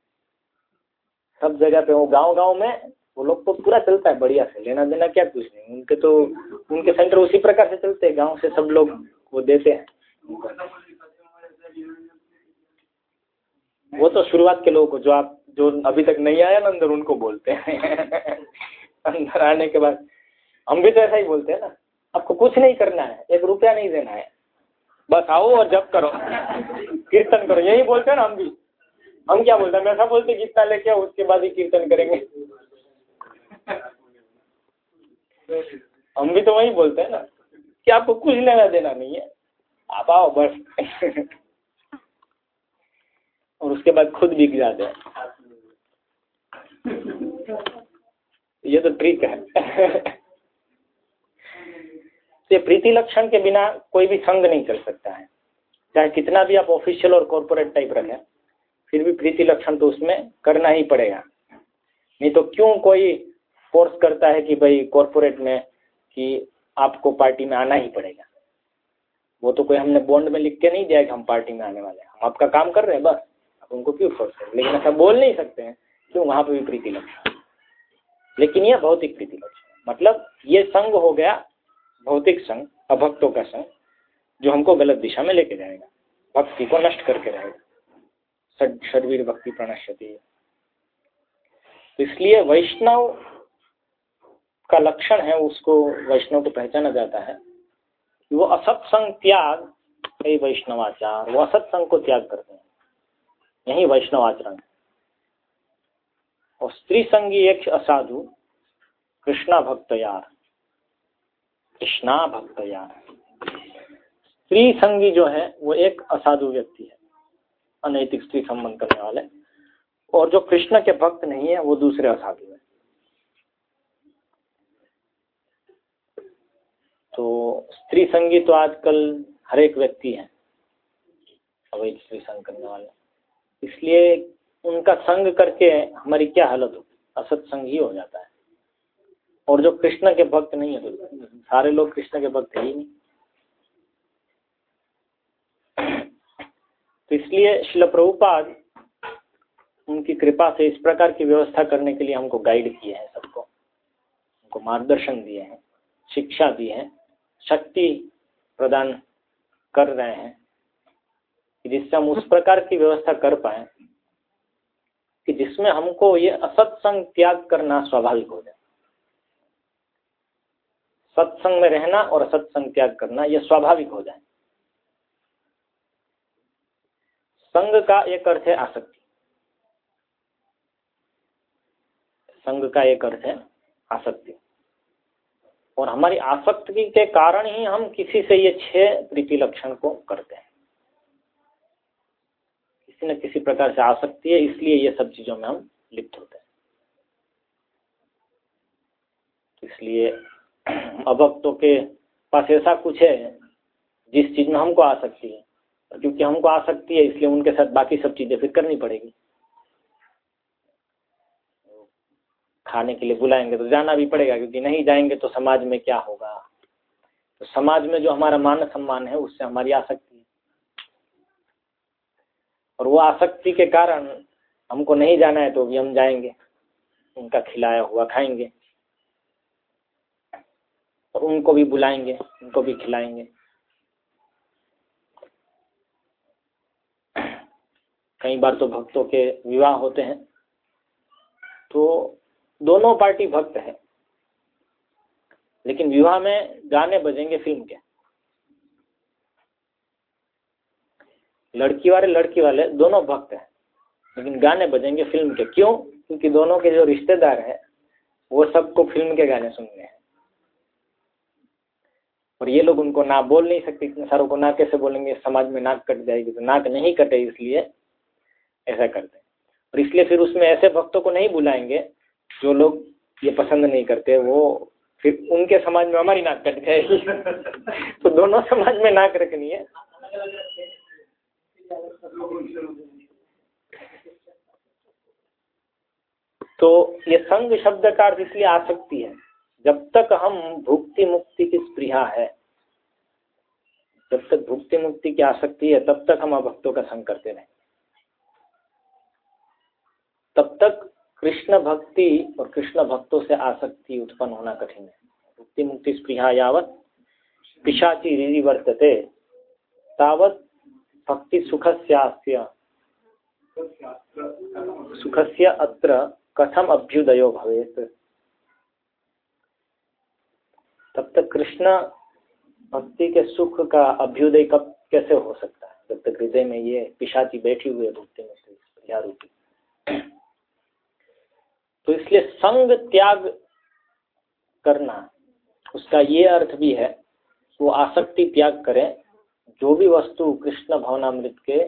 सब जगह पे वो गाँव गाँव में वो लोग तो पूरा चलता है, बढ़िया से। लेना देना क्या कुछ नहीं। उनके तो उनके सेंटर उसी प्रकार से चलते हैं। गाँव से सब लोग वो देते हैं। वो तो शुरुआत के लोगों को, जो आप, जो अभी तक नहीं आया ना अंदर, उनको बोलते हैं। (laughs) अंदर आने के बाद। हम भी तो ऐसा ही बोलते हैं ना, आपको कुछ नहीं करना है, एक रुपया नहीं देना है। बस आओ और जब करो, (laughs) कीर्तन करो, यही बोलते हैं ना हम भी। हम क्या बोलते हैं? ऐसा बोलते गीता लेके आओ, उसके बाद ही कीर्तन करेंगे। हम भी तो वही बोलते हैं ना, कि आपको कुछ लेना देना नहीं है, आप आओ बस। (laughs) और उसके बाद खुद बिक जाते हैं। ये तो ट्रिक है। (laughs) ये प्रीति लक्षण के बिना कोई भी संग नहीं चल सकता है। चाहे कितना भी आप ऑफिशियल और कॉरपोरेट टाइप रखें, फिर भी प्रीति लक्षण तो उसमें करना ही पड़ेगा। नहीं तो क्यों कोई फोर्स करता है कि भाई कॉरपोरेट में कि आपको पार्टी में आना ही पड़ेगा? वो तो कोई हमने बॉन्ड में लिख के नहीं दिया कि हम पार्टी में आने वाले हैं। हम आपका काम कर रहे हैं, बस। आप उनको क्यों फोर्स करें? लेकिन ऐसा बोल नहीं सकते हैं। क्यों? वहाँ पर भी प्रीति लक्षण। लेकिन यह भौतिक प्रीति लक्षण मतलब ये संघ हो गया भौतिक संघ अभक्तों का संघ जो हमको गलत दिशा में लेके जाएगा। भक्ति को नष्ट करके रहेगा। शरीर भक्ति प्रणश्यति। इसलिए वैष्णव का लक्षण है, उसको वैष्णव को पहचाना जाता है कि वो असत्संग त्याग वैष्णवाचार, वो असत्संग को त्याग करते हैं। यही वैष्णव आचरण। और स्त्री संगी एक असाधु, कृष्णा भक्त यार। कृष्णा भक्तया स्त्री संगी जो है, वो एक असाधु व्यक्ति है, अनैतिक स्त्री संबंध करने वाले। और जो कृष्ण के भक्त नहीं है, वो दूसरे असाधु है। तो स्त्री संगी तो आजकल हर एक व्यक्ति है, अवैध स्त्री संग करने वाले। इसलिए उनका संग करके हमारी क्या हालत होती असत्संग ही हो जाता है। और जो कृष्ण के भक्त नहीं है, सारे लोग कृष्ण के भक्त है ही नहीं। तो इसलिए शिल प्रभुपाद उनकी कृपा से इस प्रकार की व्यवस्था करने के लिए हमको गाइड किए हैं सबको। हमको मार्गदर्शन दिए हैं, शिक्षा दी है, शक्ति प्रदान कर रहे हैं जिससे हम उस प्रकार की व्यवस्था कर पाए। कि जिसमें हमको ये असत्संग त्याग करना स्वाभाविक हो जाए। सत्संग में रहना और असत्संग त्याग करना यह स्वाभाविक हो जाए। संघ का एक अर्थ है आसक्ति। संघ का एक अर्थ है आसक्ति। और हमारी आसक्ति के कारण ही हम किसी से ये छह प्रीति लक्षण को करते हैं। किसी न किसी प्रकार से आ सकती है, इसलिए ये सब चीज़ों में हम लिप्त होते हैं। इसलिए अभक्तों के पास ऐसा कुछ है, जिस चीज़ में हमको आ सकती है क्योंकि हमको आ सकती है, इसलिए उनके साथ बाकी सब चीज़ें फिर करनी पड़ेगी। खाने के लिए बुलाएँगे तो जाना भी पड़ेगा, क्योंकि नहीं जाएँगे तो समाज में क्या होगा? तो समाज में जो हमारा मान सम्मान है, उससे हमारी आसक्ति और वो आसक्ति के कारण हमको नहीं जाना है तो भी हम जाएँगे। उनका खिलाया हुआ खाएँगे। और उनको भी बुलाएँगे, उनको भी खिलाएँगे। कई बार तो भक्तों के विवाह होते हैं। तो दोनों पार्टी भक्त है। लेकिन विवाह में गाने बजेंगे फ़िल्म के। लड़की वाले लड़की वाले, दोनों भक्त हैं। लेकिन गाने बजेंगे फ़िल्म के। क्यों? क्योंकि दोनों के जो रिश्तेदार हैं, वो सबको फ़िल्म के गाने सुनने हैं। और ये लोग उनको ना बोल नहीं सकते, इतने सारों को ना कैसे बोलेंगे, समाज में नाक कट जाएगी तो नाक नहीं कटे, इसलिए ऐसा करते हैं और इसलिए फिर उसमें ऐसे भक्तों को नहीं बुलाएँगे, जो लोग ये पसंद नहीं करते, वो फिर उनके समाज में हमारी नाक कट जाएगी। (laughs) तो दोनों समाज में नाक रखनी है। तो ये संग शब्द का अर्थ इसलिए आ सकती है, जब तक हम भुक्ति मुक्ति की स्प्रिया है, जब तक भुक्ति मुक्ति की आसक्ति है, तब तक हम भक्तों का संग करते रहे। तब तक कृष्ण भक्ति और कृष्ण भक्तों से आसक्ति उत्पन्न होना कठिन है। भुक्ति मुक्ति स्प्रिया यावत पिशाची रीति वर्तते, तावत भक्ति सुखस्यास्य सुखस्य अत्र कथम अभ्युदयो भवेत। तब तक कृष्ण भक्ति के सुख का अभ्युदय कब कैसे हो सकता है। जब तक हृदय में ये पिशाची बैठी हुई है भक्ति में रूपी तो इसलिए संग त्याग करना, उसका ये अर्थ भी है, वो आसक्ति त्याग करें जो भी वस्तु कृष्ण भवनामृत के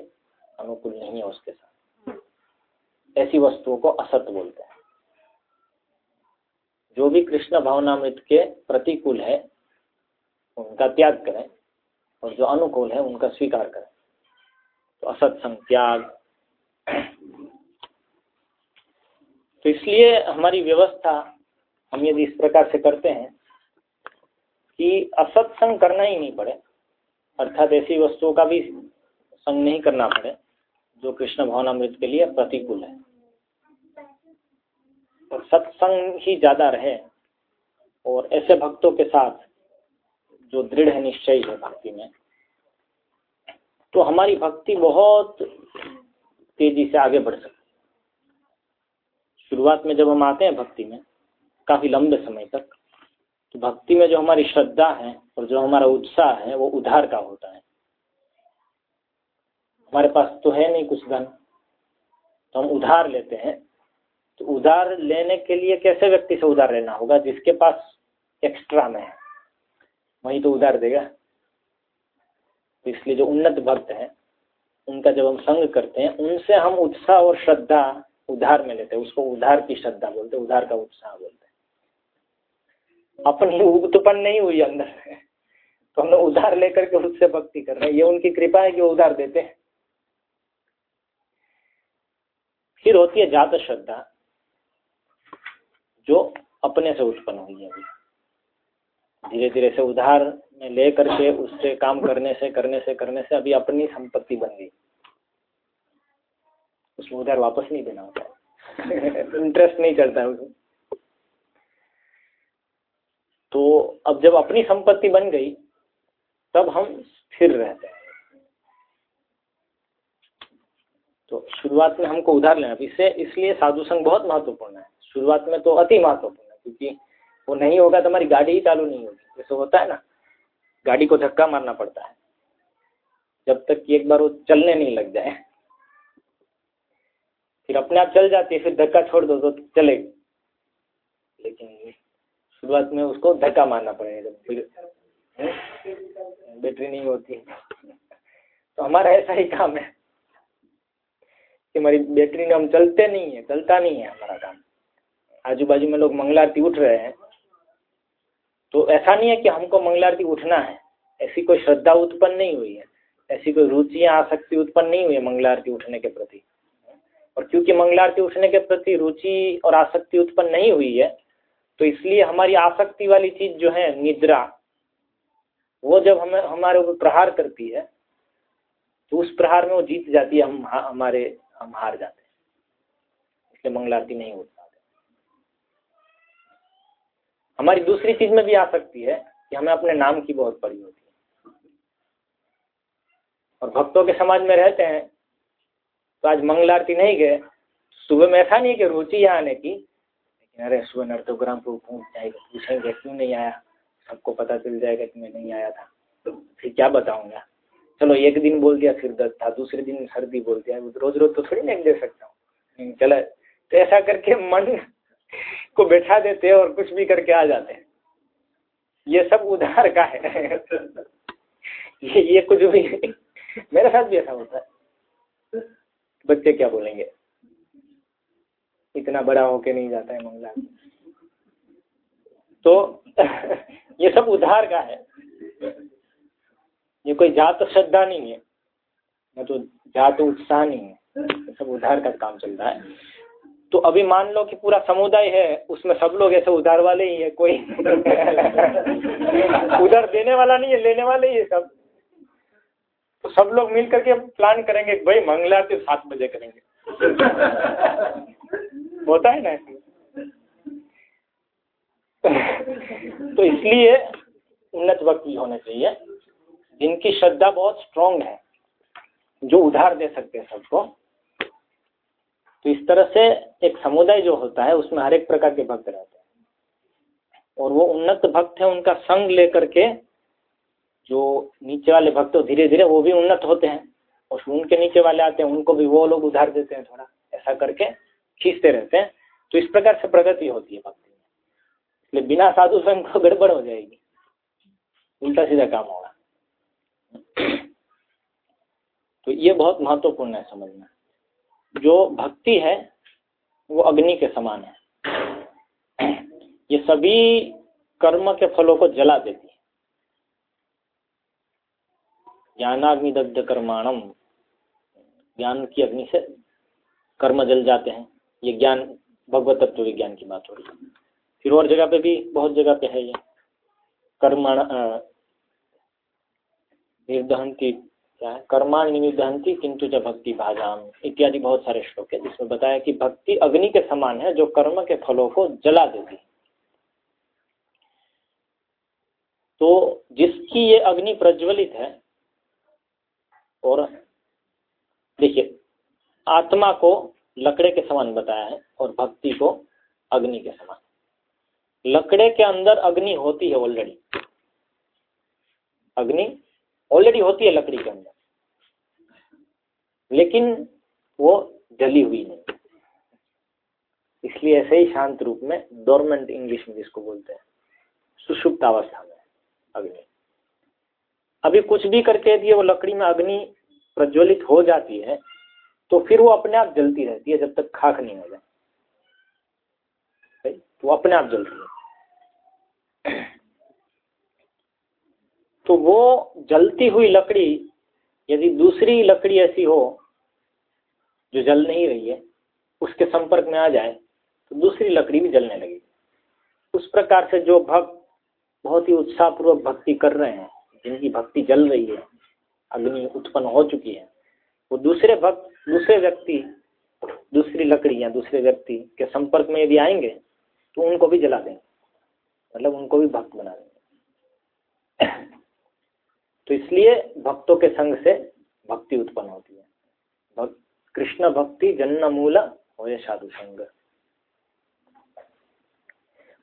अनुकूल नहीं है उसके साथ। ऐसी वस्तुओं को असत बोलते हैं। जो भी कृष्ण भावनामृत के प्रतिकूल है, उनका त्याग करें और जो अनुकूल है, उनका स्वीकार करें। तो असत्संग त्याग तो इसलिए हमारी व्यवस्था, हम यदि इस प्रकार से करते हैं कि असत्संग करना ही नहीं पड़े अर्थात ऐसी वस्तुओं का भी संग नहीं करना पड़े, जो कृष्ण भावनामृत के लिए प्रतिकूल है। और सत्संग ही ज़्यादा रहे, और ऐसे भक्तों के साथ जो दृढ़ निश्चय है भक्ति में तो हमारी भक्ति बहुत तेज़ी से आगे बढ़ सकती है। शुरुआत में जब हम आते हैं भक्ति में, काफ़ी लंबे समय तक तो भक्ति में जो हमारी श्रद्धा है और जो हमारा उत्साह है, वो उधार का होता है। हमारे पास तो है नहीं कुछ धन तो हम उधार लेते हैं। तो उधार लेने के लिए कैसे व्यक्ति से उधार लेना होगा? जिसके पास एक्स्ट्रा में है, वही तो उधार देगा। तो इसलिए जो उन्नत भक्त हैं, उनका जब हम संग करते हैं, उनसे हम उत्साह और श्रद्धा उधार में लेते हैं। उसको उधार की श्रद्धा बोलते हैं, उधार का उत्साह बोलते हैं। अपनी उत्पन्न नहीं हुई अंदर। तो हमने उधार लेकर के उससे भक्ति कर रहे हैं। ये उनकी कृपा है कि वो उधार देते हैं। फिर होती है जात श्रद्धा, जो अपने से उत्पन्न हुई है अभी। धीरे धीरे से उधार में ले करके उससे काम करने से करने से करने से अभी अपनी संपत्ति बन गई। उसमें उधार वापस नहीं देना होता। (laughs) इंटरेस्ट नहीं चलता है उसमें। तो अब जब अपनी संपत्ति बन गई, तब हम स्थिर रहते हैं। तो शुरुआत में हमको उधार लेना इससे इसलिए साधु संघ बहुत महत्वपूर्ण है। शुरुआत में तो अति महत्वपूर्ण है, क्योंकि वो नहीं होगा तो हमारी गाड़ी ही चालू नहीं होगी। जैसे होता है ना, गाड़ी को धक्का मारना पड़ता है। जब तक कि एक बार वो चलने नहीं लग जाए, फिर अपने आप चल जाती है, फिर धक्का छोड़ दो तो चलेगी। लेकिन शुरुआत में उसको धक्का मारना पड़ेगा जब फिर बैटरी नहीं होती। तो हमारा ऐसा ही काम है कि हमारी बैटरी में हम चलते नहीं है, चलता नहीं है हमारा काम। आजू बाजू में लोग मंगलारती उठ रहे हैं। तो ऐसा नहीं है कि हमको मंगलारती उठना है। ऐसी कोई श्रद्धा उत्पन्न नहीं हुई है। ऐसी कोई रुचियाँ आसक्ति उत्पन्न नहीं हुई है मंगलारती उठने के प्रति। और क्योंकि मंगलारती उठने के प्रति रुचि और आसक्ति उत्पन्न नहीं हुई है तो इसलिए हमारी आसक्ति वाली चीज़ जो है, निद्रा, वो जब हमें, हमारे ऊपर प्रहार करती है तो उस प्रहार में वो जीत जाती है, हम हमारे, हम हार जाते हैं। इसलिए मंगलारती नहीं होती हमारी दूसरी चीज़ में भी आ सकती है कि हमें अपने नाम की बहुत पड़ी होती है। और भक्तों के समाज में रहते हैं तो आज मंगल आरती नहीं गए सुबह में ऐसा नहीं कि रुचि यहाँ आने की अरे सुबह नर्तोग्राम को पहुँच जाएगा। पूछेंगे, क्यों नहीं आया? सबको पता चल जाएगा कि मैं नहीं आया था। तो फिर क्या बताऊँगा? चलो, एक दिन बोल दिया, फिर दर्द था, दूसरे दिन सर्दी बोल दिया। रोज रोज तो थोड़ी नहीं दे सकता हूँ। चलो तो ऐसा करके मन को बैठा देते और कुछ भी करके आ जाते हैं। ये सब उधार का है। ये ये कुछ भी मेरे साथ भी ऐसा होता है। बच्चे क्या बोलेंगे? इतना बड़ा होके नहीं जाता है मंगला। तो (laughs) ये सब उधार का है। ये कोई जात श्रद्धा नहीं है, न तो जात उत्साह नहीं है। ये सब उधार का काम चल रहा है। तो अभी मान लो कि पूरा समुदाय है, उसमें सब लोग ऐसे उधार वाले ही है, कोई (laughs) उधर देने वाला नहीं है, लेने वाले ही है सब। तो सब लोग मिल करके प्लान करेंगे, भाई मंगला के सात बजे करेंगे। (laughs) होता है ना तो इसलिए उन्नत वक्त भी होने चाहिए। जिनकी श्रद्धा बहुत स्ट्रांग है, जो उधार दे सकते हैं सबको। तो इस तरह से एक समुदाय जो होता है, उसमें हर एक प्रकार के भक्त रहते हैं। और वो उन्नत भक्त है, उनका संग लेकर के जो नीचे वाले भक्त धीरे धीरे वो भी उन्नत होते हैं। और उनके नीचे वाले आते हैं, उनको भी वो लोग उधार देते हैं थोड़ा, ऐसा करके। खींचते रहते हैं तो इस प्रकार से प्रगति होती है भक्ति में। इसलिए बिना साधु संग को गड़बड़ हो जाएगी। उल्टा सीधा काम होगा। तो ये बहुत महत्वपूर्ण है समझना। जो भक्ति है, वो अग्नि के समान है। ये सभी कर्म के फलों को जला देती है। ज्ञानाग्नि दग्ध कर्माणम ज्ञान की अग्नि से कर्म जल जाते हैं। ये ज्ञान भगवत तत्व विज्ञान की बात हो रही है। फिर और जगह पे भी बहुत जगह पे है ये। कर्मण निर्दहंती क्या है? कर्माण निमिदहंती किंतु जब भक्ति भाजाम, इत्यादि बहुत सारे श्लोक है, जिसमें बताया कि भक्ति अग्नि के समान है, जो कर्म के फलों को जला देती तो जिसकी ये अग्नि प्रज्वलित है, और देखिए, आत्मा को लकड़े के समान बताया है और भक्ति को अग्नि के समान। लकड़े के अंदर अग्नि होती है ऑलरेडी अग्नि ऑलरेडी होती है लकड़ी के अंदर। लेकिन वो जली हुई नहीं। इसलिए ऐसे ही शांत रूप में डोरमेंट इंग्लिश में जिसको बोलते हैं, सुषुप्त अवस्था में अग्नि। अभी कुछ भी करके यदि वो लकड़ी में अग्नि प्रज्वलित हो जाती है तो फिर वो अपने आप जलती रहती है जब तक खाक नहीं हो जाए। तो अपने आप जलती है। तो वो जलती हुई लकड़ी, यदि दूसरी लकड़ी ऐसी हो, जो जल नहीं रही है, उसके संपर्क में आ जाए तो दूसरी लकड़ी भी जलने लगेगी। उस प्रकार से जो भक्त बहुत ही उत्साहपूर्वक भक्ति कर रहे हैं, जिनकी भक्ति जल रही है, अग्नि उत्पन्न हो चुकी है वो दूसरे भक्त, दूसरे व्यक्ति, दूसरी लकड़ी या दूसरे व्यक्ति के संपर्क में यदि आएँगे तो उनको भी जला देंगे। मतलब उनको भी भक्त बना देंगे। तो इसलिए भक्तों के संग से भक्ति उत्पन्न होती है। भक्त, कृष्ण भक्ति, जन्म मूल हो साधु संग।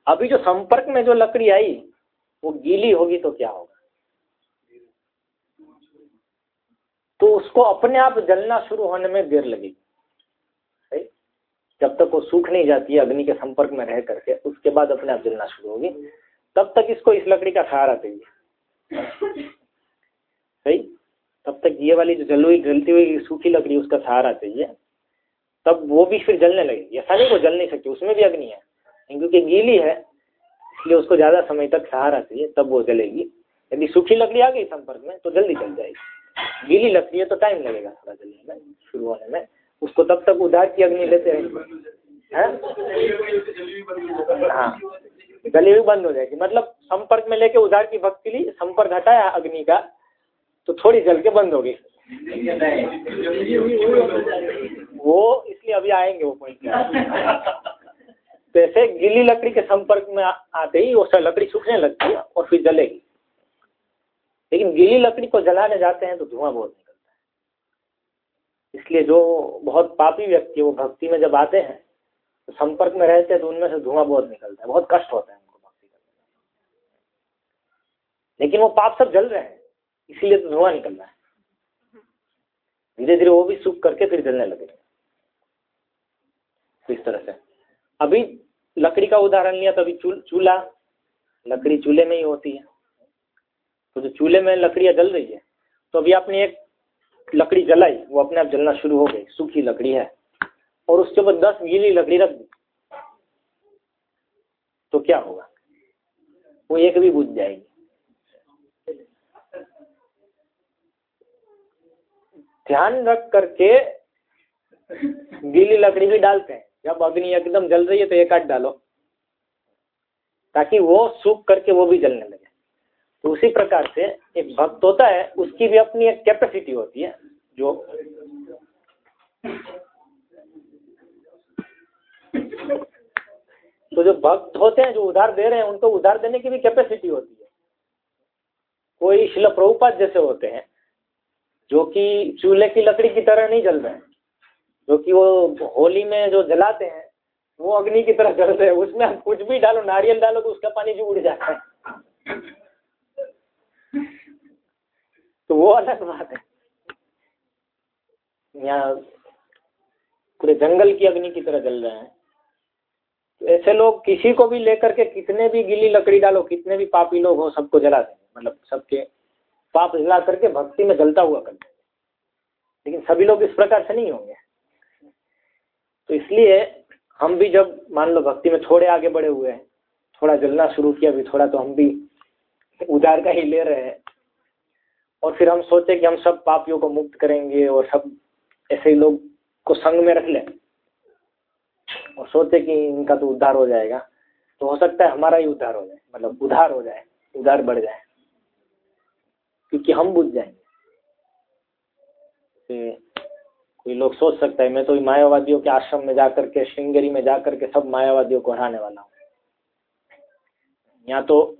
अभी जो संपर्क में जो लकड़ी आई, वो गीली होगी तो क्या होगा? तो उसको अपने आप जलना शुरू होने में देर लगेगी। जब तक वो सूख नहीं जाती है, अग्नि के संपर्क में रह करके, उसके बाद अपने आप जलना शुरू होगी। तब तक इसको इस लकड़ी का सहारा चाहिए सही तब तक ये वाली जो जल हुई, जलती हुई, सूखी लकड़ी, उसका सहारा चाहिए। तब वो भी फिर जलने लगेगी ऐसा नहीं वो जल नहीं सकती, उसमें भी अग्नि है। क्योंकि गीली है, इसलिए उसको ज़्यादा समय तक सहारा चाहिए, तब वो जलेगी। यदि सूखी लकड़ी आ गई संपर्क में तो जल्दी जल जाएगी। गीली लकड़ी है तो टाइम लगेगा थोड़ा जलने में शुरू होने में। उसको तब तक उधार की अग्नि लेते रहेंगे हाँ? गली भी बंद हो जाएगी। मतलब संपर्क में लेके उधार की भक्ति ली संपर्क हटाया अग्नि का तो थोड़ी जल के बंद हो गई वो इसलिए अभी आएँगे वो पॉइंट तो ऐसे गीली लकड़ी के संपर्क में आते ही वो लकड़ी सूखने लगती है और फिर जलेगी। लेकिन गीली लकड़ी को जलाने जाते हैं तो धुआँ बहुत निकलता है। इसलिए जो बहुत पापी व्यक्ति वो भक्ति में जब आते हैं तो संपर्क में रहते हैं तो उनमें से धुआँ बहुत निकलता है। बहुत कष्ट होता है उनको भक्ति करने में। लेकिन वो पाप सब जल रहे हैं, इसीलिए तो धुआँ निकल रहा है। धीरे धीरे वो भी सूख करके फिर जलने लगे। तो इस तरह से। अभी लकड़ी का उदाहरण लिया तो अभी चूल्हा, लकड़ी चूल्हे में ही होती है। तो जो चूल्हे में लकड़ियाँ जल रही है तो अभी आपने एक लकड़ी जलाई, वो अपने आप जलना शुरू हो गई, सूखी लकड़ी है, और उसके ऊपर दस गीली लकड़ी रख दी तो क्या होगा? वो एक भी बुझ जाएगी। ध्यान रख करके गीली लकड़ी भी डालते हैं। जब अग्नि एकदम जल रही है तो एक आध डालो, ताकि वो सूख करके वो भी जलने लगे। तो उसी प्रकार से एक भक्त होता है, उसकी भी अपनी एक कैपेसिटी होती है, जो तो जो भक्त होते हैं, जो उधार दे रहे हैं, उनको उधार देने की भी कैपेसिटी होती है। कोई शिल प्रभुपात जैसे होते हैं, जो कि चूल्हे की लकड़ी की तरह नहीं जल रहे हैं, जो कि वो होली में जो जलाते हैं, वो अग्नि की तरह जलते हैं, उसमें कुछ भी डालो, नारियल डालो तो उसका पानी जो उड़ जाता है। तो वो अलग बात है। यहाँ पूरे जंगल की अग्नि की तरह जल रहे हैं। तो ऐसे लोग किसी को भी लेकर के कितने भी गीली लकड़ी डालो, कितने भी पापी लोग हो, सबको जला देंगे मतलब सबके पाप जला करके भक्ति में जलता हुआ कर लेकिन सभी लोग इस प्रकार से नहीं होंगे। तो इसलिए हम भी जब मान लो भक्ति में थोड़े आगे बढ़े हुए हैं, थोड़ा जलना शुरू किया भी, थोड़ा तो हम भी उदार का ही ले रहे हैं। और फिर हम सोचे कि हम सब पापियों को मुक्त करेंगे और सब ऐसे ही लोग को संग में रख लें। और सोचे कि इनका तो उद्धार हो जाएगा। तो हो सकता है हमारा ही उद्धार हो जाए मतलब उधार हो जाए, उधार बढ़ जाए। क्योंकि हम बुझ जाएँगे। कोई लोग सोच सकता है, मैं तो मायावादियों के आश्रम में जाकर के श्रृंगेरी में जाकर के सब मायावादियों को हराने वाला हूँ। यहाँ तो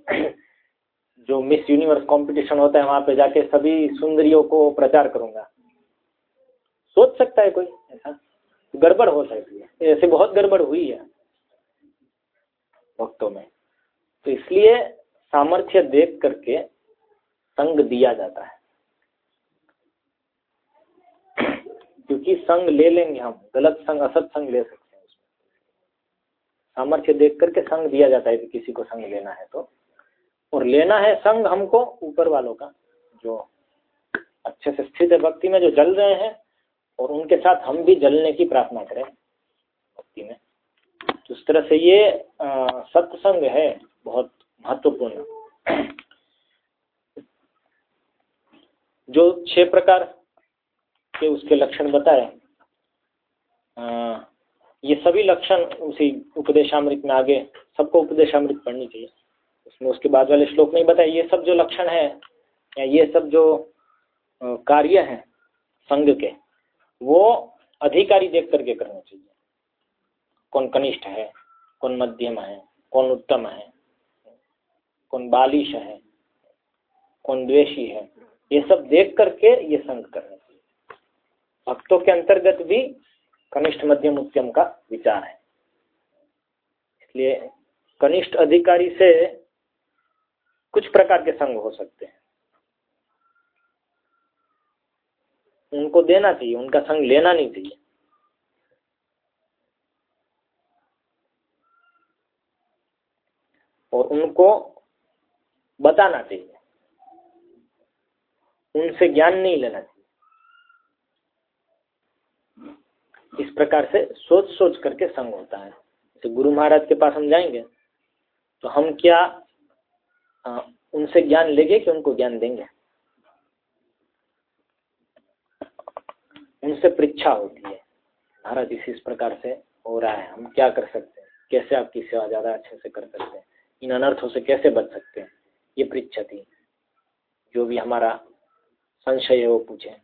जो मिस यूनिवर्स कंपटीशन होता है, वहाँ पे जाके सभी सुंदरियों को प्रचार करूँगा। सोच सकता है कोई? ऐसा गड़बड़ हो सकती है। ऐसे बहुत गड़बड़ हुई है भक्तों में। तो इसलिए सामर्थ्य देख करके संग दिया जाता है। क्योंकि संग ले लेंगे हम, गलत संग, असत संग ले सकते हैं सामर्थ्य देख करके संग दिया जाता है कि किसी को संग लेना है तो। और लेना है संग हमको ऊपर वालों का, जो अच्छे से स्थित है भक्ति में, जो जल रहे हैं, और उनके साथ हम भी जलने की प्रार्थना करें भक्ति में। तो इस तरह से ये सत्संग है, बहुत महत्वपूर्ण। जो छह प्रकार के उसके लक्षण बताए ये सभी लक्षण उसी उपदेशामृत में आगे, सबको उपदेशामृत पढ़नी चाहिए। उसमें उसके बाद वाले श्लोक नहीं बताए ये सब जो लक्षण है, या ये सब जो कार्य हैं संघ के, वो अधिकारी देख करके करने चाहिए। कौन कनिष्ठ है, कौन मध्यम है, कौन उत्तम है, कौन बालिश है, कौन द्वेषी है, ये सब देख करके ये संघ करना चाहिए। भक्तों के अंतर्गत भी कनिष्ठ, मध्यम, उत्तम का विचार है। इसलिए कनिष्ठ अधिकारी से कुछ प्रकार के संग हो सकते हैं। उनको देना चाहिए, उनका संग लेना नहीं चाहिए। और उनको बताना चाहिए। उनसे ज्ञान नहीं लेना चाहिए। इस प्रकार से सोच सोच करके संग होता है। जैसे गुरु महाराज के पास हम जाएँगे तो हम क्या आ, उनसे ज्ञान लेंगे कि उनको ज्ञान देंगे। उनसे परीक्षा होती है। महाराज इस इस प्रकार से हो रहा है। हम क्या कर सकते हैं? कैसे आपकी सेवा ज़्यादा अच्छे से कर सकते हैं? इन अनर्थों से कैसे बच सकते हैं? ये परीक्षा थी। जो भी हमारा संशय है वो पूछे।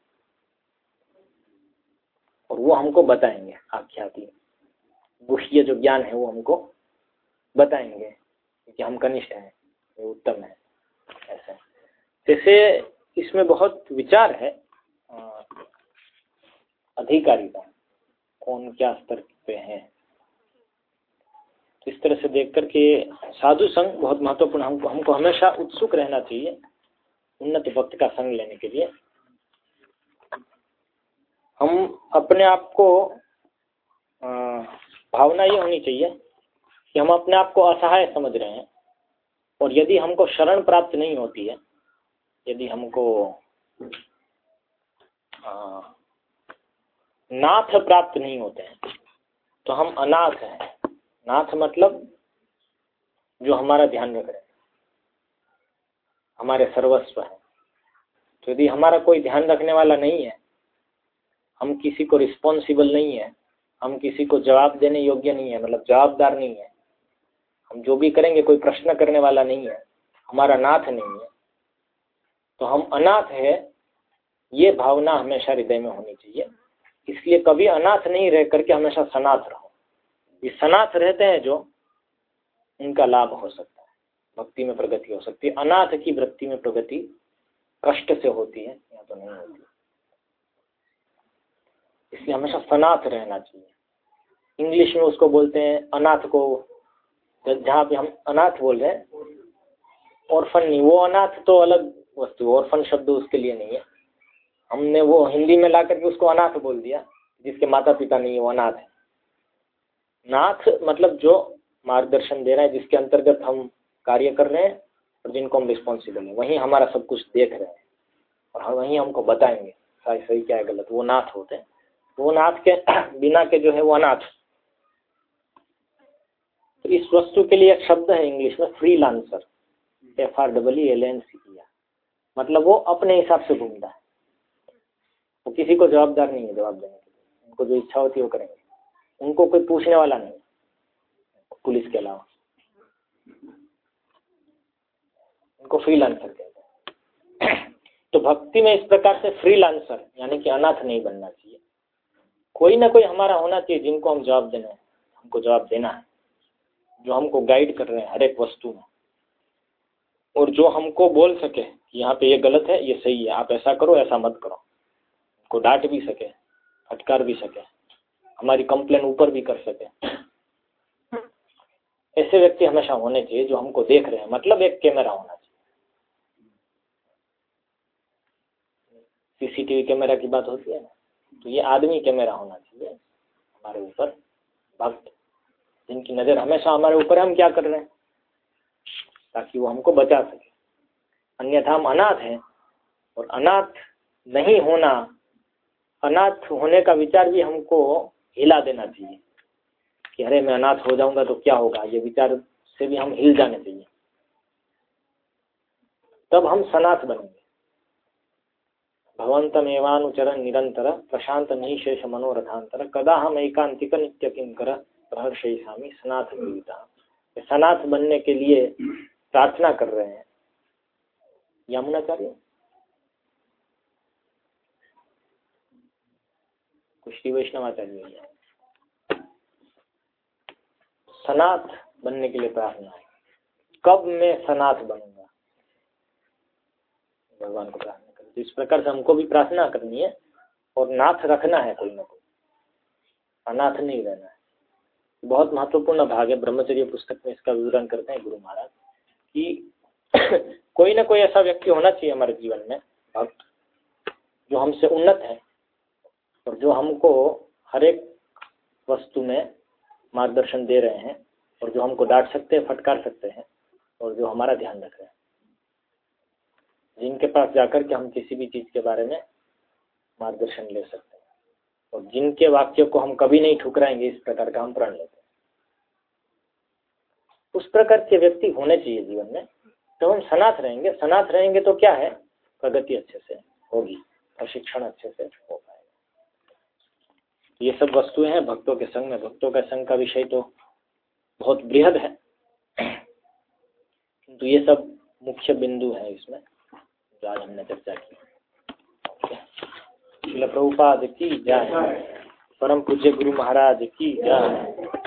और वो हमको बताएँगे आख्याति। गुह्य जो ज्ञान है वो हमको बताएँगे क्योंकि हम कनिष्ठ हैं। उत्तम है, ऐसा जैसे इसमें बहुत विचार है अधिकारी का, कौन क्या स्तर पे है। इस तरह से देख करके साधु संघ बहुत महत्वपूर्ण, हमको हमको हमेशा उत्सुक रहना चाहिए उन्नत भक्त का संग लेने के लिए। हम अपने आप को भावना ये होनी चाहिए कि हम अपने आप को असहाय समझ रहे हैं। और यदि हमको शरण प्राप्त नहीं होती है, यदि हमको नाथ प्राप्त नहीं होते हैं तो हम अनाथ हैं। नाथ मतलब जो हमारा ध्यान रख रहे हमारे सर्वस्व है। तो यदि हमारा कोई ध्यान रखने वाला नहीं है, हम किसी को रिस्पॉन्सिबल नहीं है, हम किसी को जवाब देने योग्य नहीं है मतलब जवाबदार नहीं है हम जो भी करेंगे, कोई प्रश्न करने वाला नहीं है, हमारा नाथ नहीं है। तो हम अनाथ है, ये भावना हमेशा हृदय में होनी चाहिए। इसलिए कभी अनाथ नहीं रह करके हमेशा सनाथ रहो। ये सनाथ रहते हैं जो उनका लाभ हो सकता है, भक्ति में प्रगति हो सकती है। अनाथ की वृत्ति में प्रगति कष्ट से होती है, या तो नहीं होती। इसलिए हमेशा सनाथ रहना चाहिए। इंग्लिश में उसको बोलते हैं, अनाथ को जहाँ पे हम अनाथ बोल रहे हैं ऑर्फन नहीं, वो अनाथ तो अलग वस्तु ऑर्फन शब्द उसके लिए नहीं है। हमने वो हिंदी में ला करके उसको अनाथ बोल दिया, जिसके माता पिता नहीं है, वो अनाथ है। नाथ मतलब जो मार्गदर्शन दे रहा है, जिसके अंतर्गत हम कार्य कर रहे हैं और जिनको हम रिस्पॉन्सिबल हैं, वहीं हमारा सब कुछ देख रहे हैं। और हम वहीं हमको बताएँगे सही सही क्या है गलत, वो नाथ होते हैं। वो नाथ के (clears throat) बिना के जो है, वो अनाथ तो इस वस्तु के लिए एक शब्द है इंग्लिश में free lancer F R double L N C किया मतलब वो अपने हिसाब से घूमता है। वो किसी को जवाबदार नहीं है जवाब देने के लिए। उनको जो इच्छा होती है वो करेंगे। उनको कोई पूछने वाला नहीं पुलिस के अलावा। उनको फ्री लांसर कहते हैं। (clears throat) तो भक्ति में इस प्रकार से फ्री लांसर यानी कि अनाथ नहीं बनना चाहिए। कोई ना कोई हमारा होना चाहिए जिनको हम जवाब देना है हमको जवाब देना है। जो हमको गाइड कर रहे हैं हर एक वस्तु में। और जो हमको बोल सके यहाँ पे ये गलत है, ये सही है, आप ऐसा करो, ऐसा मत करो। को डांट भी सके, फटकार भी सके, हमारी कंप्लेन ऊपर भी कर सके। ऐसे व्यक्ति हमेशा होने चाहिए जो हमको देख रहे हैं मतलब एक कैमरा होना चाहिए। सीसीटीवी कैमरा की बात होती है ना तो ये आदमी कैमरा होना चाहिए, हमारे ऊपर, भक्त। जिनकी नज़र हमेशा हमारे ऊपर हम क्या कर रहे हैं? ताकि वो हमको बचा सके। अन्यथा हम अनाथ हैं और अनाथ नहीं होना, अनाथ होने का विचार भी हमको हिला देना चाहिए। कि अरे मैं अनाथ हो जाऊँगा तो क्या होगा? ये विचार से भी हम हिल जाने चाहिए। तब हम सनाथ बनेंगे। भगवंत भवंतमेवानुचरण निरंतर प्रशांत निशेष मनोरथांतर कदा हम एकांतिक नित्य किंकर प्रहर्षय स्वामी सनाथ जीविता सनाथ बनने के लिए प्रार्थना कर रहे हैं। यमुनाचार्य? श्री वैष्णवाचार्य सनाथ बनने के लिए प्रार्थना कब मैं सनाथ बनूँगा? भगवान को प्रार्थना करें। तो इस प्रकार से हमको भी प्रार्थना करनी है और नाथ रखना है कोई ना कोई। अनाथ नहीं रहना है। बहुत महत्वपूर्ण भाग है। ब्रह्मचर्य पुस्तक में इसका विवरण करते हैं गुरु महाराज, कि (clears throat) कोई ना कोई ऐसा व्यक्ति होना चाहिए हमारे जीवन में भक्त जो हमसे उन्नत है, और जो हमको हर एक वस्तु में मार्गदर्शन दे रहे हैं, और जो हमको डांट सकते हैं, फटकार सकते हैं, और जो हमारा ध्यान रख रहे हैं। जिनके पास जाकर के हम किसी भी चीज़ के बारे में मार्गदर्शन ले सकते हैं। और जिनके वाक्य को हम कभी नहीं ठुकराएँगे, इस प्रकार का हम प्रण लेते हैं। उस प्रकार के व्यक्ति होने चाहिए जीवन में। तो हम सनाथ रहेंगे सनाथ रहेंगे तो क्या है? प्रगति अच्छे से होगी, प्रशिक्षण अच्छे से हो पाएगा। ये सब वस्तुएँ हैं, भक्तों के संग में। भक्तों का संग का विषय तो बहुत बृहद है। तो ये सब मुख्य बिंदु है इसमें, जो आज हमने चर्चा की। शिल प्रभुपाद की जय परम पूज्य गुरु महाराज की जय